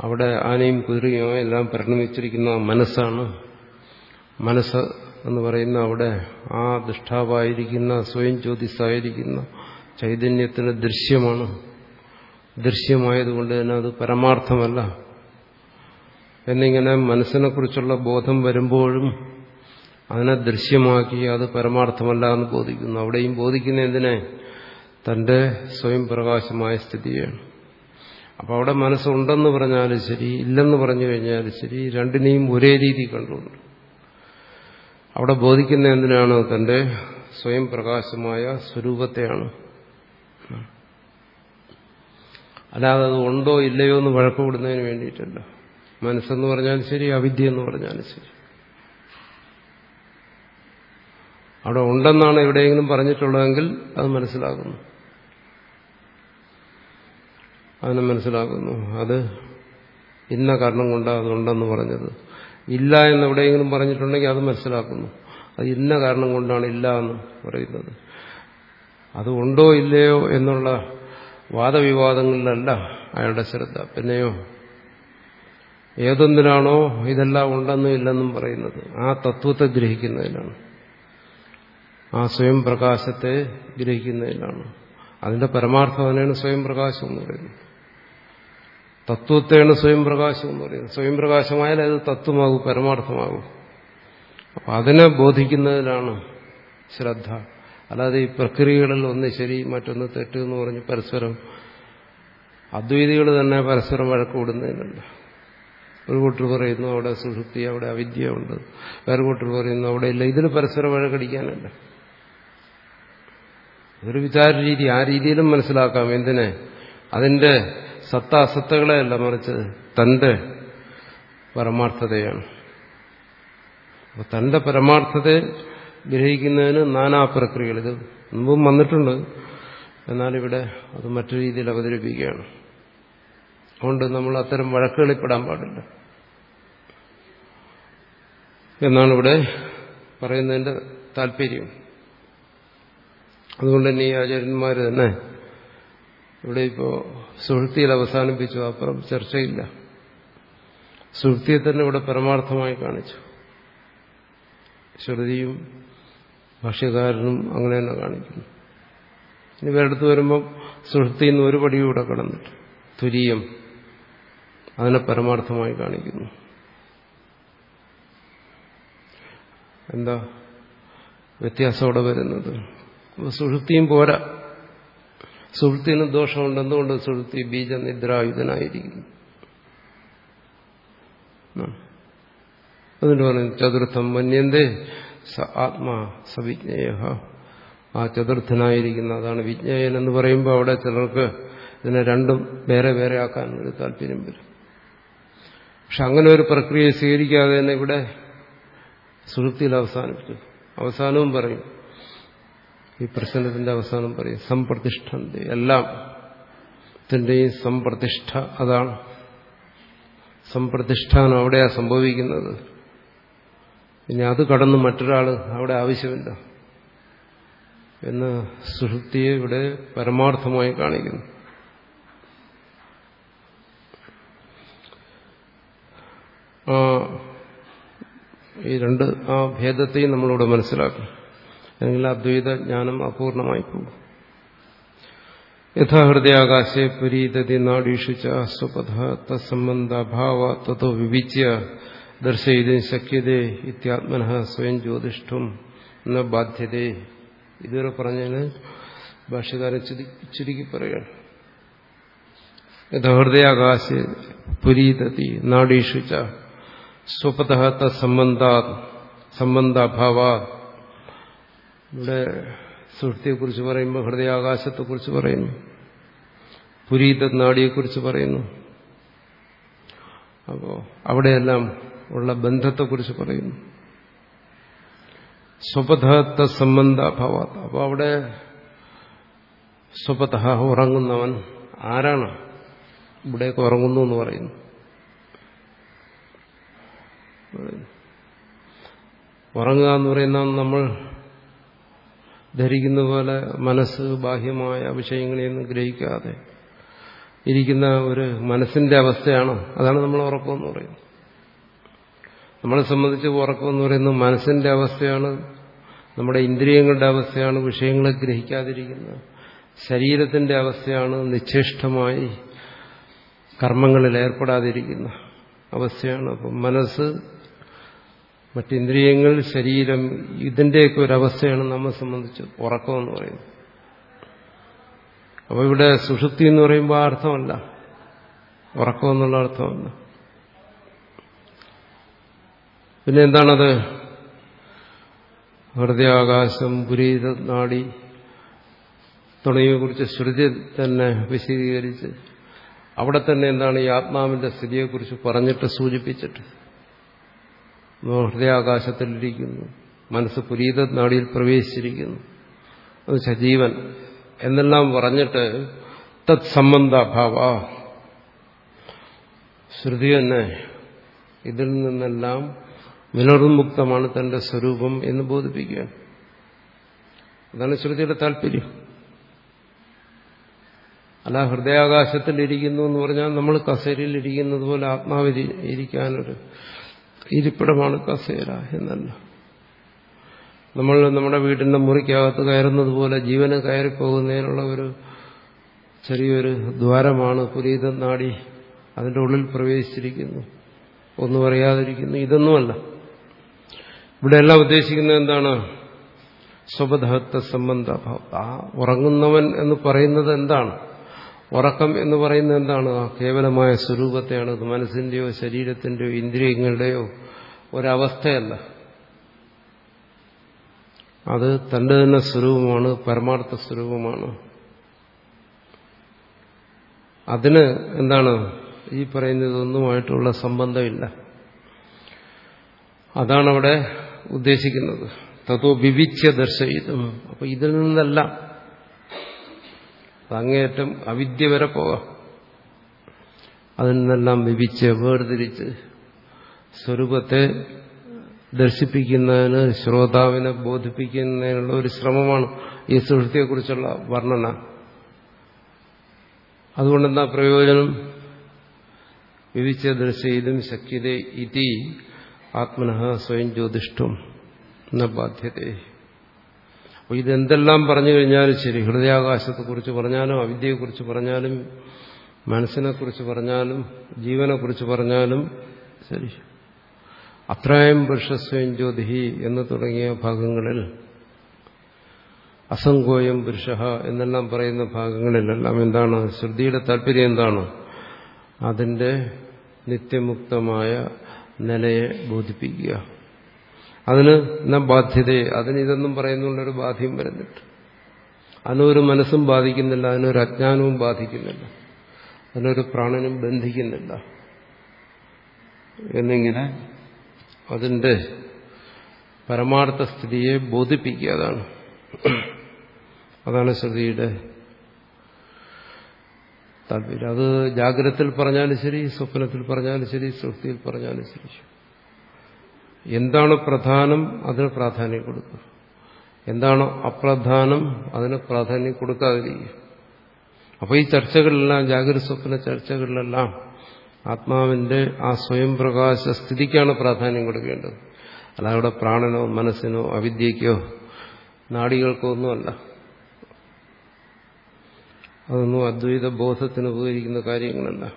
അവിടെ ആനയും കുതിരയും എല്ലാം പരിണമിച്ചിരിക്കുന്ന മനസ്സാണ്. മനസ്സ് എന്ന് പറയുന്ന അവിടെ ആ ദുഷ്ടാവായിരിക്കുന്ന സ്വയം ജ്യോതിസായിരിക്കുന്ന ചൈതന്യത്തിന് ദൃശ്യമാണ്. ദൃശ്യമായതുകൊണ്ട് തന്നെ അത് പരമാർത്ഥമല്ല. എന്നിങ്ങനെ മനസ്സിനെക്കുറിച്ചുള്ള ബോധം വരുമ്പോഴും അതിനെ ദൃശ്യമാക്കി അത് പരമാർത്ഥമല്ല എന്ന് ബോധിക്കുന്നു. അവിടെയും ബോധിക്കുന്ന എന്തിനെ? തന്റെ സ്വയം പ്രകാശമായ സ്ഥിതിയാണ്. അപ്പോൾ അവിടെ മനസ്സുണ്ടെന്ന് പറഞ്ഞാലും ശരി ഇല്ലെന്ന് പറഞ്ഞു കഴിഞ്ഞാലും ശരി രണ്ടിനെയും ഒരേ രീതി കണ്ടുകൊണ്ട് അവിടെ ബോധിക്കുന്ന എന്തിനാണ്? തന്റെ സ്വയം പ്രകാശമായ സ്വരൂപത്തെയാണ്. അല്ലാതെ അത് ഉണ്ടോ ഇല്ലയോ എന്ന് വഴക്കപ്പെടുന്നതിന് വേണ്ടിയിട്ടല്ല. മനസ്സെന്ന് പറഞ്ഞാലും ശരി അവിദ്യ എന്ന് പറഞ്ഞാലും ശരി. അവിടെ ഉണ്ടെന്നാണ് എവിടെയെങ്കിലും പറഞ്ഞിട്ടുള്ളതെങ്കിൽ അത് മനസ്സിലാക്കുന്നു. അതിനെ മനസ്സിലാക്കുന്നു. അത് ഇന്ന കാരണം കൊണ്ടാണ് അതുണ്ടെന്ന് പറഞ്ഞത്. ഇല്ല എന്ന് എവിടെയെങ്കിലും പറഞ്ഞിട്ടുണ്ടെങ്കിൽ അത് മനസ്സിലാക്കുന്നു. അത് ഇന്ന കാരണം കൊണ്ടാണ് ഇല്ല എന്ന് പറയുന്നത്. അത് ഉണ്ടോ ഇല്ലയോ എന്നുള്ള വാദവിവാദങ്ങളിലല്ല അയാളുടെ ശ്രദ്ധ. പിന്നെയോ ഏതൊന്നിനാണോ ഇതെല്ലാം ഉണ്ടെന്നും ഇല്ലെന്നും പറയുന്നത്. ആ തത്വത്തെ ഗ്രഹിക്കുന്നതിലാണ് ആ സ്വയം പ്രകാശത്തെ ഗ്രഹിക്കുന്നതിലാണ് അതിന്റെ പരമാർത്ഥം അതിനാണ് സ്വയം പ്രകാശം എന്ന് പറയുന്നത്. തത്വത്തെയാണ് സ്വയം പ്രകാശം എന്ന് പറയുന്നത്. സ്വയം പ്രകാശമായാൽ അത് തത്വമാകും പരമാർത്ഥമാകും. അപ്പം അതിനെ ബോധിക്കുന്നതിലാണ് ശ്രദ്ധ. അല്ലാതെ ഈ പ്രക്രിയകളിൽ ഒന്ന് ശരി മറ്റൊന്ന് തെറ്റ് എന്ന് പറഞ്ഞ് പരസ്പരം അദ്വൈതികൾ തന്നെ പരസ്പരം വഴക്കൂടുന്നതിനല്ല ഒരു കൂട്ടർ പറയുന്നു അവിടെ സുഷുപ്തി അവിടെ അവിദ്യ ഉണ്ട്. വേറെ കൂട്ടർ പറയുന്നു അവിടെ ഇല്ല. ഇതിന് പരസ്പരം വഴക്കടിക്കാനല്ല. ഇതൊരു വിചാര രീതി. ആ രീതിയിലും മനസ്സിലാക്കാം എന്തിനെ. അതിന്റെ സത്താസത്തകളെയല്ല മറിച്ച് തന്റെ പരമാർത്ഥതയാണ്. അപ്പൊ തന്റെ പരമാർത്ഥതയെ ഗ്രഹിക്കുന്നതിന് നാനാ പ്രക്രിയകൾ. ഇത് മുമ്പും വന്നിട്ടുണ്ട്. എന്നാലിവിടെ അത് മറ്റു രീതിയിൽ അവതരിപ്പിക്കുകയാണ്. അതുകൊണ്ട് നമ്മൾ അത്തരം വഴക്കുകളിൽപ്പെടാൻ പാടില്ല. എന്നാണ് ഇവിടെ പറയുന്നതിന്റെ താല്പര്യം. അതുകൊണ്ട് തന്നെ ഈ ആചാര്യന്മാർ തന്നെ ഇവിടെ ഇപ്പോ സുഹൃത്തിയിൽ അവസാനിപ്പിച്ചു. അപ്പുറം ചർച്ചയില്ല. സുഹൃത്തിയെ തന്നെ ഇവിടെ പരമാർത്ഥമായി കാണിച്ചു. ശ്രുതിയും ഭാഷ്യകാരനും അങ്ങനെ തന്നെ കാണിക്കുന്നു. ഇനി വേറെടുത്ത് വരുമ്പോൾ സുഹൃത്തിൽ നിന്ന് ഒരു പടിയൂടെ കടന്നിട്ട് തുരീയം അതിനെ പരമാർത്ഥമായി കാണിക്കുന്നു. എന്താ വ്യത്യാസം അവിടെ വരുന്നത്? സുഹൃത്തിയും പോരാ. സുഹൃത്തിന് ദോഷമുണ്ട് എന്തുകൊണ്ട് സുഹൃത്തി ബീജനിദ്രായുധനായിരിക്കുന്നു. അതുകൊണ്ട് പറഞ്ഞു ചതുർത്ഥം മന്യന്തേ സ ആത്മാ സവിജ്ഞേയ ആ ചതുർത്ഥനായിരിക്കുന്ന അതാണ് വിജ്ഞേയൻ എന്ന് പറയുമ്പോൾ അവിടെ ചിലർക്ക് ഇതിനെ രണ്ടും വേറെ വേറെ ആക്കാൻ ഒരു താല്പര്യം വരും. പക്ഷെ അങ്ങനെ ഒരു പ്രക്രിയ സ്വീകരിക്കാതെ തന്നെ ഇവിടെ സുഹൃത്തിയിൽ അവസാനിപ്പിച്ചു. അവസാനവും പറയും ഈ പ്രശ്നത്തിന്റെ അവസാനം പറയും സമ്പ്രതിഷ്ഠ എല്ലാം ത്തിന്റെയും സംപ്രതിഷ്ഠ അതാണ്. സംപ്രതിഷ്ഠാനം അവിടെയാ സംഭവിക്കുന്നത്. ഇനി അത് കടന്ന് മറ്റൊരാൾ അവിടെ ആവശ്യമില്ല എന്ന് സുഹൃത്തിയെ ഇവിടെ പരമാർത്ഥമായി കാണിക്കുന്നു. ഈ രണ്ട് ആ ഭേദത്തെയും നമ്മളിവിടെ മനസ്സിലാക്കും. അല്ലെങ്കിൽ അദ്വൈത ജ്ഞാനം അപൂർണമായി പോകും യഥാഹൃദയാകാശെ പുരീതതി നാഡീഷു സ്വപഥ തത്സംബന്ധാഭാവ തത്തോ വിവിച്യ ദർശയിതും ശക്യതേ ഇത്യാത്മന സ്വയം ജ്യോതിഷ്ഠം എന്ന ബാധ്യതേ. ഇതുവരെ പറഞ്ഞതിന് ഭാഷകാരൻ ചുരുക്കി പറയുകയാണ്. യഥാഹൃദയാകാശെ പുരീതതി നാഡീഷു സ്വപഥ തത്സംബന്ധാ സംബന്ധാഭാവ ഇവിടെ സൃഷ്ടിയെക്കുറിച്ച് പറയുമ്പോൾ ഹൃദയാകാശത്തെക്കുറിച്ച് പറയുന്നു പുരീത നാടിയെക്കുറിച്ച് പറയുന്നു. അപ്പോൾ അവിടെയെല്ലാം ഉള്ള ബന്ധത്തെക്കുറിച്ച് പറയുന്നു. സ്വപഥ സംബന്ധാഭാവാത്ത അപ്പോൾ അവിടെ സ്വപഥ ഉറങ്ങുന്നവൻ ആരാണ്? ഇവിടെയൊക്കെ ഉറങ്ങുന്നു എന്ന് പറയുന്നു. ഉറങ്ങുക എന്ന് പറയുന്ന നമ്മൾ ധരിക്കുന്ന പോലെ മനസ്സ് ബാഹ്യമായ വിഷയങ്ങളെയൊന്നും ഗ്രഹിക്കാതെ ഇരിക്കുന്ന ഒരു മനസ്സിന്റെ അവസ്ഥയാണ്? അതാണ് നമ്മൾ ഉറക്കമെന്ന് പറയുന്നത്. നമ്മളെ സംബന്ധിച്ച് ഉറക്കമെന്ന് പറയുന്നത് മനസ്സിന്റെ അവസ്ഥയാണ് നമ്മുടെ ഇന്ദ്രിയങ്ങളുടെ അവസ്ഥയാണ് വിഷയങ്ങളെ ഗ്രഹിക്കാതിരിക്കുന്നത്. ശരീരത്തിന്റെ അവസ്ഥയാണ് നിശ്ചേഷ്ടമായി കർമ്മങ്ങളിൽ ഏർപ്പെടാതിരിക്കുന്ന അവസ്ഥയാണ്. അപ്പം മനസ്സ് മറ്റിന്ദ്രിയങ്ങൾ ശരീരം ഇതിന്റെയൊക്കെ ഒരവസ്ഥയാണ് നമ്മെ സംബന്ധിച്ച് ഉറക്കമെന്ന് പറയുന്നത്. അപ്പോൾ ഇവിടെ സുഷുപ്തി എന്ന് പറയുമ്പോൾ ആ അർത്ഥമല്ല. ഉറക്കമെന്നുള്ള അർത്ഥമല്ല. പിന്നെ എന്താണത്? ഹൃദയാകാശം പുരീത നാടി തുടങ്ങിയവയെക്കുറിച്ച് ശ്രുതി തന്നെ വിശദീകരിച്ച് അവിടെ തന്നെ എന്താണ് ഈ ആത്മാവിന്റെ സ്ഥിതിയെക്കുറിച്ച് പറഞ്ഞിട്ട് സൂചിപ്പിച്ചിട്ട് ഹൃദയാകാശത്തിലിരിക്കുന്നു. മനസ്സ് പുരീത നാടിയിൽ പ്രവേശിച്ചിരിക്കുന്നു. അത് സജീവൻ എന്നെല്ലാം പറഞ്ഞിട്ട് തത് സംബന്ധാഭാവ ശ്രുതി തന്നെ ഇതിൽ നിന്നെല്ലാം വിനർമുക്തമാണ് തന്റെ സ്വരൂപം എന്ന് ബോധിപ്പിക്കുക അതാണ് ശ്രുതിയുടെ താല്പര്യം. അല്ല ഹൃദയാകാശത്തിൽ ഇരിക്കുന്നു എന്ന് പറഞ്ഞാൽ നമ്മൾ കസേരയിൽ ഇരിക്കുന്നത് പോലെ ആത്മാവിൽ ഇരിക്കാനൊരു ഇരിപ്പിടമാണ് കസേര എന്നല്ല. നമ്മൾ നമ്മുടെ വീടിന്റെ മുറിക്കകത്ത് കയറുന്നത് പോലെ ജീവന് കയറിപ്പോകുന്നതിനുള്ള ഒരു ചെറിയൊരു ദ്വാരമാണ് പുരീത നാടി അതിന്റെ ഉള്ളിൽ പ്രവേശിച്ചിരിക്കുന്നു. ഒന്നും അറിയാതിരിക്കുന്നു. ഇതൊന്നുമല്ല. ഇവിടെ എല്ലാം ഉദ്ദേശിക്കുന്നത് എന്താണ്? സ്വബധത്വ സംബന്ധ ആ ഉറങ്ങുന്നവൻ എന്ന് പറയുന്നത് എന്താണ്? ഉറക്കം എന്ന് പറയുന്നത് എന്താണ്? കേവലമായ സ്വരൂപത്തെയാണ്. അത് മനസ്സിന്റെയോ ശരീരത്തിന്റെയോ ഇന്ദ്രിയങ്ങളുടെയോ ഒരവസ്ഥയല്ല. അത് തന്റെ തന്നെ സ്വരൂപമാണ് പരമാർത്ഥ സ്വരൂപമാണ്. അതിന് എന്താണ്? ഈ പറയുന്നതൊന്നുമായിട്ടുള്ള സംബന്ധമില്ല. അതാണ് അവിടെ ഉദ്ദേശിക്കുന്നത്. തത്വ വിവിച്യ ദർശയിതും. അപ്പൊ ഇതിൽ നിന്നല്ല അങ്ങേയറ്റം അവിദ്യ വരെ പോകാം അതിൽ നിന്നെല്ലാം വിവിച്ച് വേർതിരിച്ച് സ്വരൂപത്തെ ദർശിപ്പിക്കുന്നതിന് ശ്രോതാവിനെ ബോധിപ്പിക്കുന്നതിനുള്ള ഒരു ശ്രമമാണ് ഈ സുഹൃത്തിയെക്കുറിച്ചുള്ള വർണന. അതുകൊണ്ടെന്താ പ്രയോജനം? വിവിച്ച ദൃശ്യയിലും ശക്യത ഇതി ആത്മന സ്വയം ജ്യോതിഷ്ടം എന്ന ബാധ്യത. അപ്പോൾ ഇതെന്തെല്ലാം പറഞ്ഞു കഴിഞ്ഞാലും ശരി ഹൃദയാകാശത്തെക്കുറിച്ച് പറഞ്ഞാലും അവിദ്യയെക്കുറിച്ച് പറഞ്ഞാലും മനസ്സിനെക്കുറിച്ച് പറഞ്ഞാലും ജീവനെക്കുറിച്ച് പറഞ്ഞാലും ശരി. അത്രയും പുരുഷസ്വയം ജ്യോതിഹി എന്ന് തുടങ്ങിയ ഭാഗങ്ങളിൽ അസംഗോയം പുരുഷ എന്നെല്ലാം പറയുന്ന ഭാഗങ്ങളിലെല്ലാം എന്താണ് ശ്രുതിയുടെ താല്പര്യം എന്താണ്? അതിന്റെ നിത്യമുക്തമായ നിലയെ ബോധിപ്പിക്കുക. അതിന് എന്നാ ബാധ്യതയെ? അതിന് ഇതൊന്നും പറയുന്നുള്ളൊരു ബാധ്യം വരുന്നിട്ട്. അതിനൊരു മനസ്സും ബാധിക്കുന്നില്ല അതിനൊരു അജ്ഞാനവും ബാധിക്കുന്നില്ല അതിനൊരു പ്രാണനും ബന്ധിക്കുന്നില്ല. എന്നിങ്ങനെ അതിന്റെ പരമാർത്ഥ സ്ഥിതിയെ ബോധിപ്പിക്കുക അതാണ്. അതാണ് ശ്രുതിയുടെ താല്പര്യം. അത് ജാഗ്രതത്തിൽ പറഞ്ഞാലും ശരി സ്വപ്നത്തിൽ പറഞ്ഞാലും ശരി സൃഷ്ടിയിൽ പറഞ്ഞാലും ശരി. എന്താണ് പ്രധാനം അതിന് പ്രാധാന്യം കൊടുക്കുക. എന്താണ് അപ്രധാനം അതിന് പ്രാധാന്യം കൊടുക്കാതിരിക്കുക. അപ്പോൾ ഈ ചർച്ചകളിലെല്ലാം ജാഗ്രത സ്വപ്ന ചർച്ചകളിലെല്ലാം ആത്മാവിന്റെ ആ സ്വയം പ്രകാശ സ്ഥിതിക്കാണ് പ്രാധാന്യം കൊടുക്കേണ്ടത്. അല്ലാതെ അവിടെ പ്രാണനോ മനസ്സിനോ അവിദ്യയ്ക്കോ നാടികൾക്കോ ഒന്നുമല്ല. അതൊന്നും അദ്വൈത ബോധത്തിന് ഉപകരിക്കുന്ന കാര്യങ്ങളല്ല.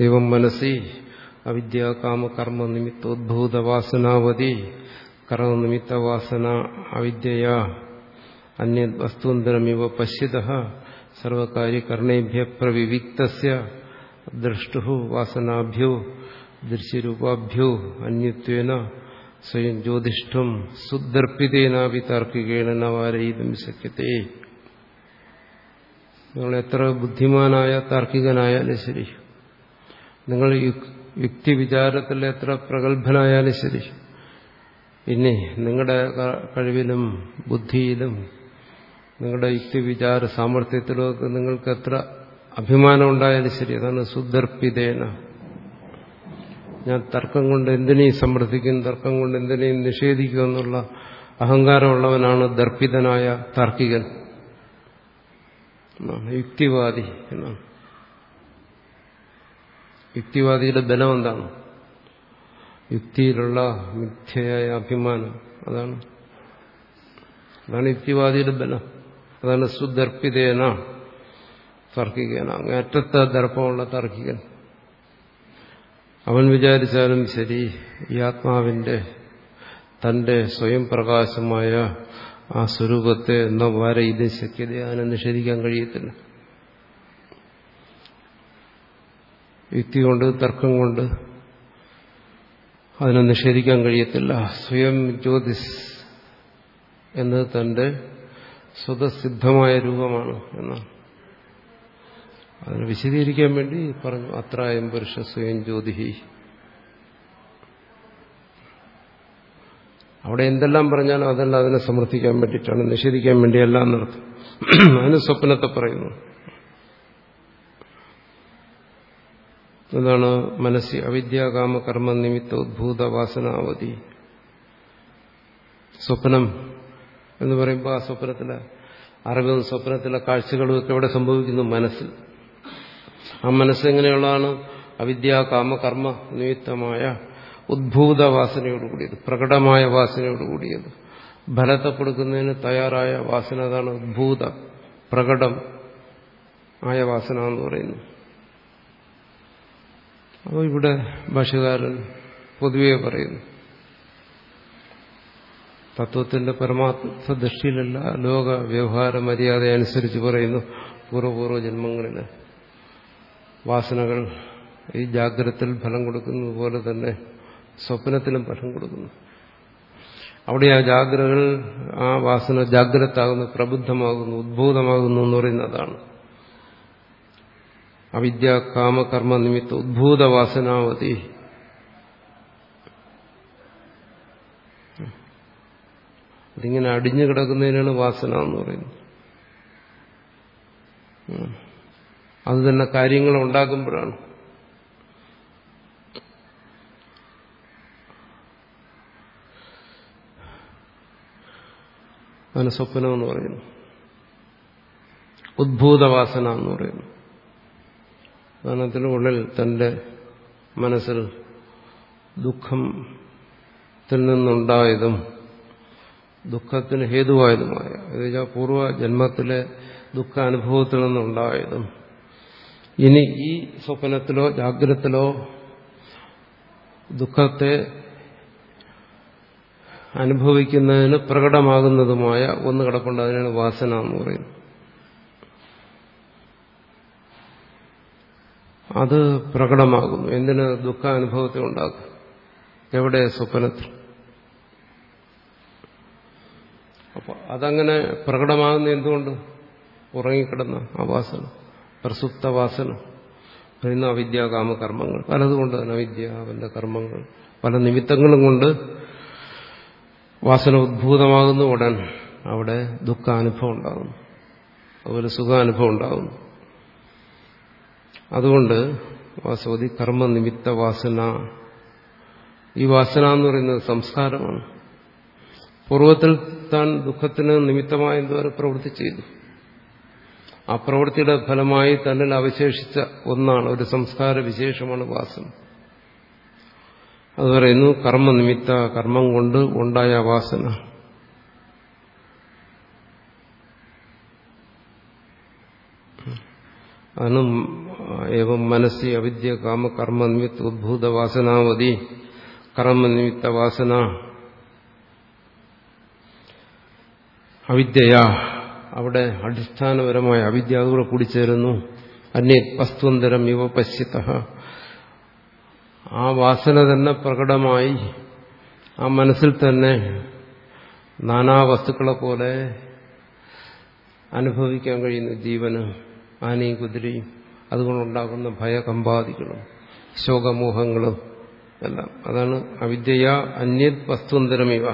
ദൈവം മനസ്സി അവിദ്യ കാമ കർമ്മ നിമിത്തോദ്ഭൂത വാസനാവതി കർമ്മനിമിത്ത വാസന അവിദ്യയ. അന്യ വസ്തുന്തരമിവ പശ്യത. സർവകാര്യകരണേഭ്യ പ്രവിവിക്തസ്യ ദ്രഷ്ടു വാസനാഭ്യോ ദൃശ്യരൂപാഭ്യോ അന്യത്വേന. സ്വയം ജ്യോതിഷ്ഠം സുദർപ്പിതേനാവി താർക്കികേണ നവാരയിതും ശക്യത്തെ. നിങ്ങൾ എത്ര ബുദ്ധിമാനായ താർക്കികനായാലും ശരി. നിങ്ങൾ യുക്തി വിചാരത്തിൽ എത്ര പ്രഗത്ഭനായാലും ശരി. ഇനി നിങ്ങളുടെ കഴിവിലും ബുദ്ധിയിലും നിങ്ങളുടെ യുക്തിവിചാര സാമർഥ്യത്തിലും ഒക്കെ നിങ്ങൾക്ക് എത്ര അഭിമാനം ഉണ്ടായാലും ശരി. അതാണ് സുദർപ്പിതേന. ഞാൻ തർക്കം കൊണ്ട് എന്തിനേയും സമർത്ഥിക്കും തർക്കം കൊണ്ട് എന്തിനേയും നിഷേധിക്കും എന്നുള്ള അഹങ്കാരമുള്ളവനാണ് ദർപ്പിതനായ താർക്കികൻ. യുക്തിവാദി എന്നാണ്. യുക്തിവാദിയുടെ ബലം എന്താണ് യുക്തിയിലുള്ള മിഥ്യയായ അഭിമാനം. അതാണ്. അതാണ് യുക്തിവാദിയുടെ ബലം. അതാണ് സുദർപ്പിതേന തർക്കികേന അങ്ങേറ്റത്തെ ദർപ്പമുള്ള തർക്കികൻ അവൻ വിചാരിച്ചാലും ശരി ഈ ആത്മാവിന്റെ തന്റെ സ്വയം പ്രകാശമായ ആ സ്വരൂപത്തെ എന്ന വരെ ഇത് ശക്യത അതിനെ നിഷേധിക്കാൻ കഴിയത്തില്ല. യുക്തി കൊണ്ട് തർക്കം കൊണ്ട് അതിനെ നിഷേധിക്കാൻ കഴിയത്തില്ല. സ്വയം ജ്യോതിസ് എന്നത് തന്റെ സ്വതസിദ്ധമായ രൂപമാണ് എന്നാണ് അതിനെ വിശദീകരിക്കാൻ വേണ്ടി പറഞ്ഞു അത്രായം പുരുഷ സ്വയം ജ്യോതിഹി. അവിടെ എന്തെല്ലാം പറഞ്ഞാലും അതെല്ലാം അതിനെ സമർത്ഥിക്കാൻ വേണ്ടിയിട്ടാണ് നിഷേധിക്കാൻ വേണ്ടിയല്ല എന്നർത്ഥം. [CLEARS THROAT] അതിന് സ്വപ്നത്തെ പറയുന്നു. എന്താണ് മനസ്സി അവിദ്യാകാമ കർമ്മ നിമിത്ത ഉദ്ഭൂത വാസനാവധി സ്വപ്നം എന്ന് പറയുമ്പോൾ ആ സ്വപ്നത്തിലെ അറിവും സ്വപ്നത്തിലെ കാഴ്ചകളും ഒക്കെ എവിടെ സംഭവിക്കുന്നു? മനസ്സിൽ. ആ മനസ്സെങ്ങനെയുള്ളതാണ് അവിദ്യ കാമ കർമ്മ നിമിത്തമായ ഉദ്ഭൂത വാസനയോട് കൂടിയത് പ്രകടമായ വാസനയോട് കൂടിയത്. ഫലത്തെ കൊടുക്കുന്നതിന് തയ്യാറായ വാസന അതാണ് ഉദ്ഭൂത പ്രകടം ആയ വാസന എന്ന് പറയുന്നു അപ്പോൾ ഇവിടെ ഭാഷകാരൻ പൊതുവെ പറയുന്നു. തത്വത്തിന്റെ പരമാത്മ ദൃഷ്ടിയിലല്ല ലോക വ്യവഹാര മര്യാദ അനുസരിച്ച് പറയുന്നു പൂർവപൂർവ ജന്മങ്ങളിൽ വാസനകൾ ഈ ജാഗ്രതത്തിൽ ഫലം കൊടുക്കുന്നത് പോലെ തന്നെ സ്വപ്നത്തിലും ഫലം കൊടുക്കുന്നു. അവിടെ ആ ജാഗ്രതകൾ ആ വാസന ജാഗ്രതാകുന്നു പ്രബുദ്ധമാകുന്നു ഉദ്ഭൂതമാകുന്നു എന്ന് പറയുന്നതാണ് അവിദ്യ കാമകർമ്മ നിമിത്ത ഉദ്ഭൂതവാസനാവതി. അതിങ്ങനെ അടിഞ്ഞു കിടക്കുന്നതിനാണ് വാസന എന്ന് പറയുന്നത്. അത് തന്നെ കാര്യങ്ങൾ ഉണ്ടാക്കുമ്പോഴാണ് അതിന് സ്വപ്നം എന്ന് പറയുന്നു. ഉദ്ഭൂതവാസന എന്ന് പറയുന്നു. അതിനുള്ളിൽ തന്റെ മനസ്സിൽ ദുഃഖത്തിൽ നിന്നുണ്ടായതും ദുഃഖത്തിന് ഹേതുവായതുമായ എന്നുവെച്ചാൽ പൂർവ ജന്മത്തിലെ ദുഃഖാനുഭവത്തിൽ നിന്നുണ്ടായതും ഇനി ഈ സ്വപ്നത്തിലോ ജാഗ്രതത്തിലോ ദുഃഖത്തെ അനുഭവിക്കുന്നതിന് പ്രകടമാകുന്നതുമായ ഒന്ന് കിടപ്പുണ്ട്. അതിനാണ് വാസന എന്ന് പറയുന്നത്. അത് പ്രകടമാകുന്നു. എന്തിന്? ദുഃഖാനുഭവത്തെ ഉണ്ടാക്കും എവിടെ? സ്വപ്നത്തിൽ. അപ്പോൾ അതങ്ങനെ പ്രകടമാകുന്ന എന്തുകൊണ്ട്? ഉറങ്ങിക്കിടന്ന ആ വാസന പ്രസുപ്ത വാസന പറയുന്ന അവിദ്യാകാമ കർമ്മങ്ങൾ പലതുകൊണ്ട് തന്നെ അവിദ്യ അവന്റെ കർമ്മങ്ങൾ പല നിമിത്തങ്ങളും കൊണ്ട് വാസന ഉദ്ഭൂതമാകുന്ന ഉടൻ അവിടെ ദുഃഖാനുഭവം ഉണ്ടാകുന്നു. അതുപോലെ സുഖാനുഭവം ഉണ്ടാകുന്നു. അതുകൊണ്ട് വാസവതി കർമ്മനിമിത്ത വാസന. ഈ വാസന എന്ന് പറയുന്നത് സംസ്കാരമാണ്. പൂർവത്തിൽ താൻ ദുഃഖത്തിന് നിമിത്തമായ എന്തോരെ പ്രവൃത്തി ചെയ്തു. ആ പ്രവൃത്തിയുടെ ഫലമായി തന്നിൽ അവശേഷിച്ച ഒന്നാണ് ഒരു സംസ്കാര വിശേഷമാണ് വാസന. അത് പറയുന്നു കർമ്മനിമിത്ത കർമ്മം കൊണ്ട് ഉണ്ടായ വാസന. അതാണ് ഏവം മനസ്സി അവിദ്യ കാമ കർമ്മ നിമിത്ത ഉദ്ഭൂത വാസനാവതി കർമ്മനിമിത്ത വാസന. അവിദ്യയാ. അവിടെ അടിസ്ഥാനപരമായ അവിദ്യ അതുകൂടെ കൂടിച്ചേരുന്നു അന്യ വസ്തുന്തരം ഇവ പശ്യത്ത ആ വാസന തന്നെ പ്രകടമായി. ആ മനസ്സിൽ തന്നെ നാനാ വസ്തുക്കളെ പോലെ അനുഭവിക്കാൻ കഴിയുന്നു ജീവന്. ആനയും കുതിരയും. അതുകൊണ്ടുണ്ടാകുന്ന ഭയകമ്പാദികളും ശോകമോഹങ്ങളും എല്ലാം. അതാണ് അവിദ്യ അന്യത് വസ്തുന്തരമിവ.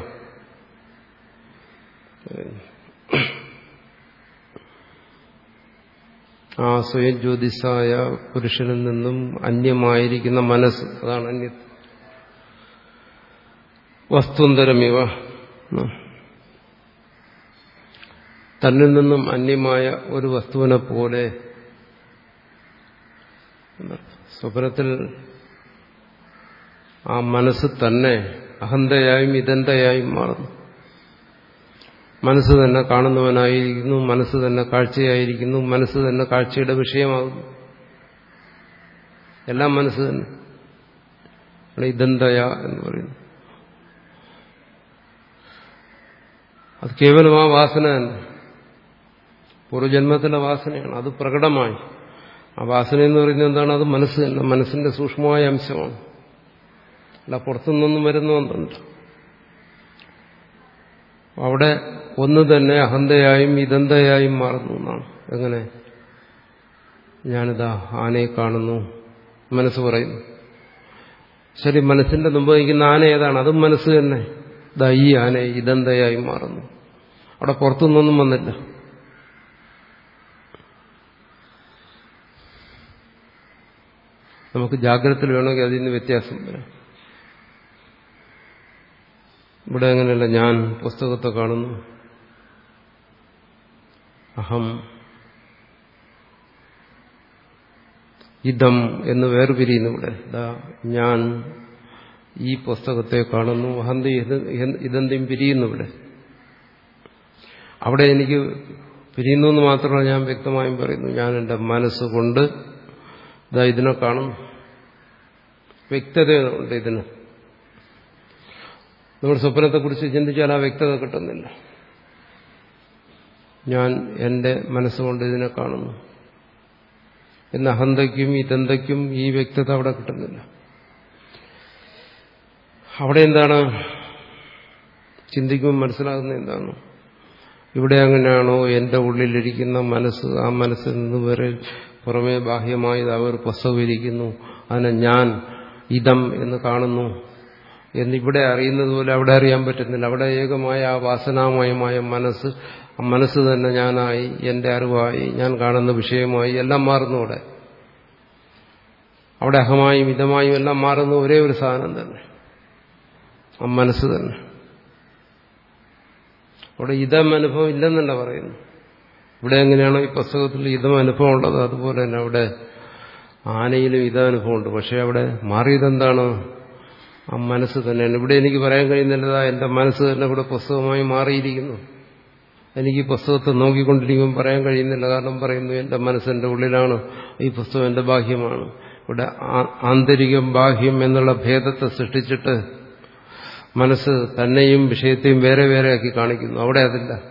ആ സ്വയം ജ്യോതിസായ പുരുഷനിൽ നിന്നും അന്യമായിരിക്കുന്ന മനസ്സ്. അതാണ് അന്യ വസ്തുന്തരമിവ. തന്നിൽ നിന്നും അന്യമായ ഒരു വസ്തുവിനെ പോലെ സ്വപ്നത്തിൽ ആ മനസ്സ് തന്നെ അഹന്തയായും ഇതന്തയായും മാറുന്നു. മനസ്സ് തന്നെ കാണുന്നവനായിരിക്കുന്നു മനസ്സ് തന്നെ കാഴ്ചയായിരിക്കുന്നു മനസ്സ് തന്നെ കാഴ്ചയുടെ വിഷയമാകുന്നു. എല്ലാം മനസ്സ് തന്നെ. ഇതന്തയ എന്ന് പറയുന്നു അത് കേവലം ആ വാസന തന്നെ. വാസനയാണ്. അത് പ്രകടമായി. ആ വാസന എന്ന് പറയുന്നത് എന്താണ്? അത് മനസ്സ് തന്നെ മനസ്സിന്റെ സൂക്ഷ്മമായ അംശമാണ്. അല്ല പുറത്തുനിന്നൊന്നും വരുന്ന ഒന്നുണ്ട് അവിടെ ഒന്ന് തന്നെ അഹന്തയായും ഇതന്തയായും മാറുന്നു എന്നാണ്. എങ്ങനെ? ഞാനിതാ ആനയെ കാണുന്നു. മനസ്സ് പറയുന്നു. ശരി മനസ്സിന്റെ മുമ്പ് നിൽക്കുന്ന ആന ഏതാണ്? അതും മനസ്സ് തന്നെ. ഈ ആന ഇതന്തയായി മാറുന്നു. അവിടെ പുറത്തുനിന്നൊന്നും വന്നില്ല. നമുക്ക് ജാഗ്രത വേണമെങ്കിൽ അതിൽ നിന്ന് വ്യത്യാസം വരാം. ഇവിടെ അങ്ങനെയല്ല ഞാൻ പുസ്തകത്തെ കാണുന്നു. അഹം ഇതം എന്ന് വേർപിരിയുന്നു ഇവിടെ. ഞാൻ ഈ പുസ്തകത്തെ കാണുന്നു. അഹന്തി ഇതെന്തും പിരിയുന്നു ഇവിടെ. അവിടെ എനിക്ക് പിരിയുന്നു എന്ന് മാത്രമല്ല ഞാൻ വ്യക്തമായും പറയുന്നു. ഞാൻ എന്റെ മനസ്സുകൊണ്ട് ഇതാ ഇതിനെ കാണുന്നു. വ്യക്തതയുണ്ട് ഇതിന്. നമ്മൾ സ്വപ്നത്തെക്കുറിച്ച് ചിന്തിച്ചാൽ ആ വ്യക്തത കിട്ടുന്നില്ല. ഞാൻ എന്റെ മനസ്സുകൊണ്ട് ഇതിനെ കാണുന്നു. എന്ന അഹന്തയ്ക്കും ഇതന്തയ്ക്കും ഈ വ്യക്തത അവിടെ കിട്ടുന്നില്ല. അവിടെ എന്താണ്? ചിന്തിക്കുമ്പോൾ മനസ്സിലാകുന്നത് എന്താണ്? ഇവിടെ അങ്ങനെയാണോ? എന്റെ ഉള്ളിലിരിക്കുന്ന മനസ്സ് ആ മനസ്സിൽ നിന്ന് വരെ പുറമേ ബാഹ്യമായി അവർ പ്രസവിരിക്കുന്നു അതിനെ ഞാൻ ഇതം എന്ന് കാണുന്നു. എന്നിവിടെ അറിയുന്നത് പോലെ അവിടെ അറിയാൻ പറ്റുന്നില്ല. അവിടെ ഏകമായ ആ വാസനാമയമായ മനസ്സ് മനസ്സ് തന്നെ ഞാനായി എന്റെ അറിവായി ഞാൻ കാണുന്ന വിഷയമായി എല്ലാം മാറുന്നു അവിടെ. അവിടെ അഹമായും ഇതമായും എല്ലാം മാറുന്ന ഒരേ ഒരു സാധനം തന്നെ. ആ മനസ്സ് തന്നെ. അവിടെ ഇതം അനുഭവം ഇല്ലെന്നല്ല പറയുന്നു ഇവിടെ എങ്ങനെയാണോ ഈ പുസ്തകത്തിൽ ഇതം അനുഭവം ഉള്ളത് അതുപോലെ തന്നെ അവിടെ ആനയിലും ഇതനുഭവമുണ്ട് പക്ഷെ അവിടെ മാറിയതെന്താണ്? ആ മനസ്സ് തന്നെയാണ്. ഇവിടെ എനിക്ക് പറയാൻ കഴിയുന്നില്ലതാ. എന്റെ മനസ്സ് തന്നെ ഇവിടെ പുസ്തകമായി മാറിയിരിക്കുന്നു. എനിക്ക് പുസ്തകത്തെ നോക്കിക്കൊണ്ടിരിക്കുമ്പോൾ പറയാൻ കഴിയുന്നില്ല. കാരണം പറയുന്നു എന്റെ മനസ്സ് എന്റെ ഉള്ളിലാണ്. ഈ പുസ്തകം എന്റെ ബാഹ്യമാണ്. ഇവിടെ ആന്തരികം ബാഹ്യം എന്നുള്ള ഭേദത്തെ സൃഷ്ടിച്ചിട്ട് മനസ്സ് തന്നെയും വിഷയത്തെയും വേറെ വേറെ കാണിക്കുന്നു. അവിടെ അതില്ല.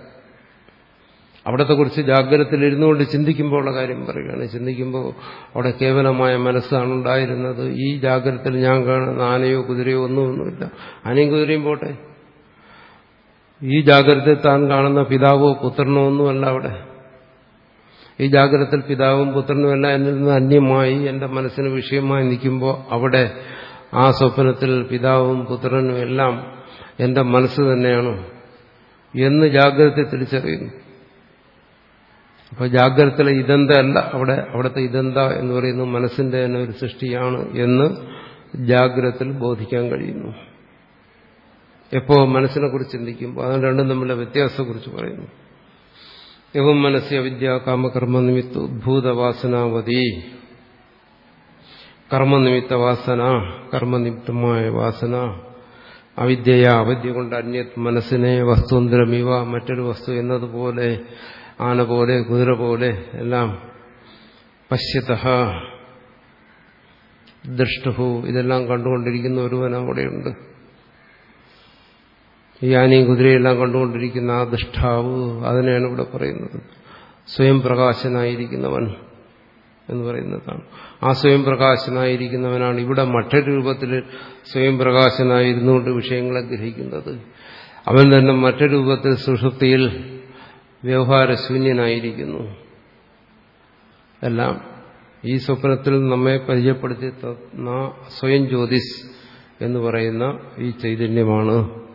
അവിടത്തെ കുറിച്ച് ജാഗ്രതയിൽ ഇരുന്നുകൊണ്ട് ചിന്തിക്കുമ്പോൾ ഉള്ള കാര്യം പറയുകയാണ്. ചിന്തിക്കുമ്പോൾ അവിടെ കേവലമായ മനസ്സാണ് ഉണ്ടായിരുന്നത്. ഈ ജാഗ്രതയിൽ ഞാൻ കാണുന്ന ആനയോ കുതിരയോ ഒന്നുമൊന്നുമില്ല ആനയും കുതിരയും പോട്ടെ. ഈ ജാഗ്രതയിൽ താൻ കാണുന്ന പിതാവോ പുത്രനോ ഒന്നുമല്ല അവിടെ. ഈ ജാഗ്രതയിൽ പിതാവും പുത്രനും എല്ലാം എന്നിൽ നിന്ന് അന്യമായി എന്റെ മനസ്സിന് വിഷയമായി നിൽക്കുമ്പോൾ അവിടെ ആ സ്വപ്നത്തിൽ പിതാവും പുത്രനും എല്ലാം എന്റെ മനസ്സ് തന്നെയാണ് എന്ന് ജാഗ്രത തിരിച്ചറിയുന്നു. അപ്പൊ ജാഗ്രതത്തിലെ ഇതെന്തല്ല അവിടെ അവിടുത്തെ ഇതെന്ത എന്ന് പറയുന്നത് മനസ്സിന്റെ തന്നെ ഒരു സൃഷ്ടിയാണ് എന്ന് ജാഗ്രതത്തിൽ ബോധിക്കാൻ കഴിയുന്നു. എപ്പോ മനസ്സിനെ കുറിച്ച് ചിന്തിക്കുമ്പോൾ അതും രണ്ടും തമ്മിലുള്ള വ്യത്യാസത്തെക്കുറിച്ച് പറയുന്നു. എവം മനസ്യ അവിദ്യ കാമകർമ്മ നിമിത്ത ഉദ്ഭൂതവാസനാവതി കർമ്മനിമിത്ത വാസന കർമ്മനിമിത്തമായ വാസന. അവിദ്യയാ അവിദ്യ കൊണ്ട് അന്യ മനസ്സിനെ വസ്തുന്തരമിവ മറ്റൊരു വസ്തു എന്നതുപോലെ ആന പോലെ കുതിര പോലെ എല്ലാം പശ്യത ദൃഷ്ടഹു ഇതെല്ലാം കണ്ടുകൊണ്ടിരിക്കുന്ന ഒരുവൻ അവിടെയുണ്ട്. ഈ ആനയും കുതിരയെല്ലാം കണ്ടുകൊണ്ടിരിക്കുന്ന ആ ദുഷ്ടാവ് അതിനെയാണ് ഇവിടെ പറയുന്നത്. സ്വയം പ്രകാശനായിരിക്കുന്നവൻ എന്ന് പറയുന്നതാണ്. ആ സ്വയം പ്രകാശനായിരിക്കുന്നവനാണ് ഇവിടെ മറ്റൊരു രൂപത്തിൽ സ്വയം പ്രകാശനായിരുന്നുകൊണ്ട് വിഷയങ്ങളെ ഗ്രഹിക്കുന്നത്. അവൻ തന്നെ മറ്റൊരു രൂപത്തിൽ സുഷുപ്തിയിൽ വ്യവഹാരശൂന്യനായിരിക്കുന്നു. എല്ലാം ഈ സ്വപ്നത്തിൽ നമ്മെ പരിചയപ്പെടുത്തി സ്വയം ജ്യോതിസ് എന്ന് പറയുന്ന ഈ ചൈതന്യമാണ്.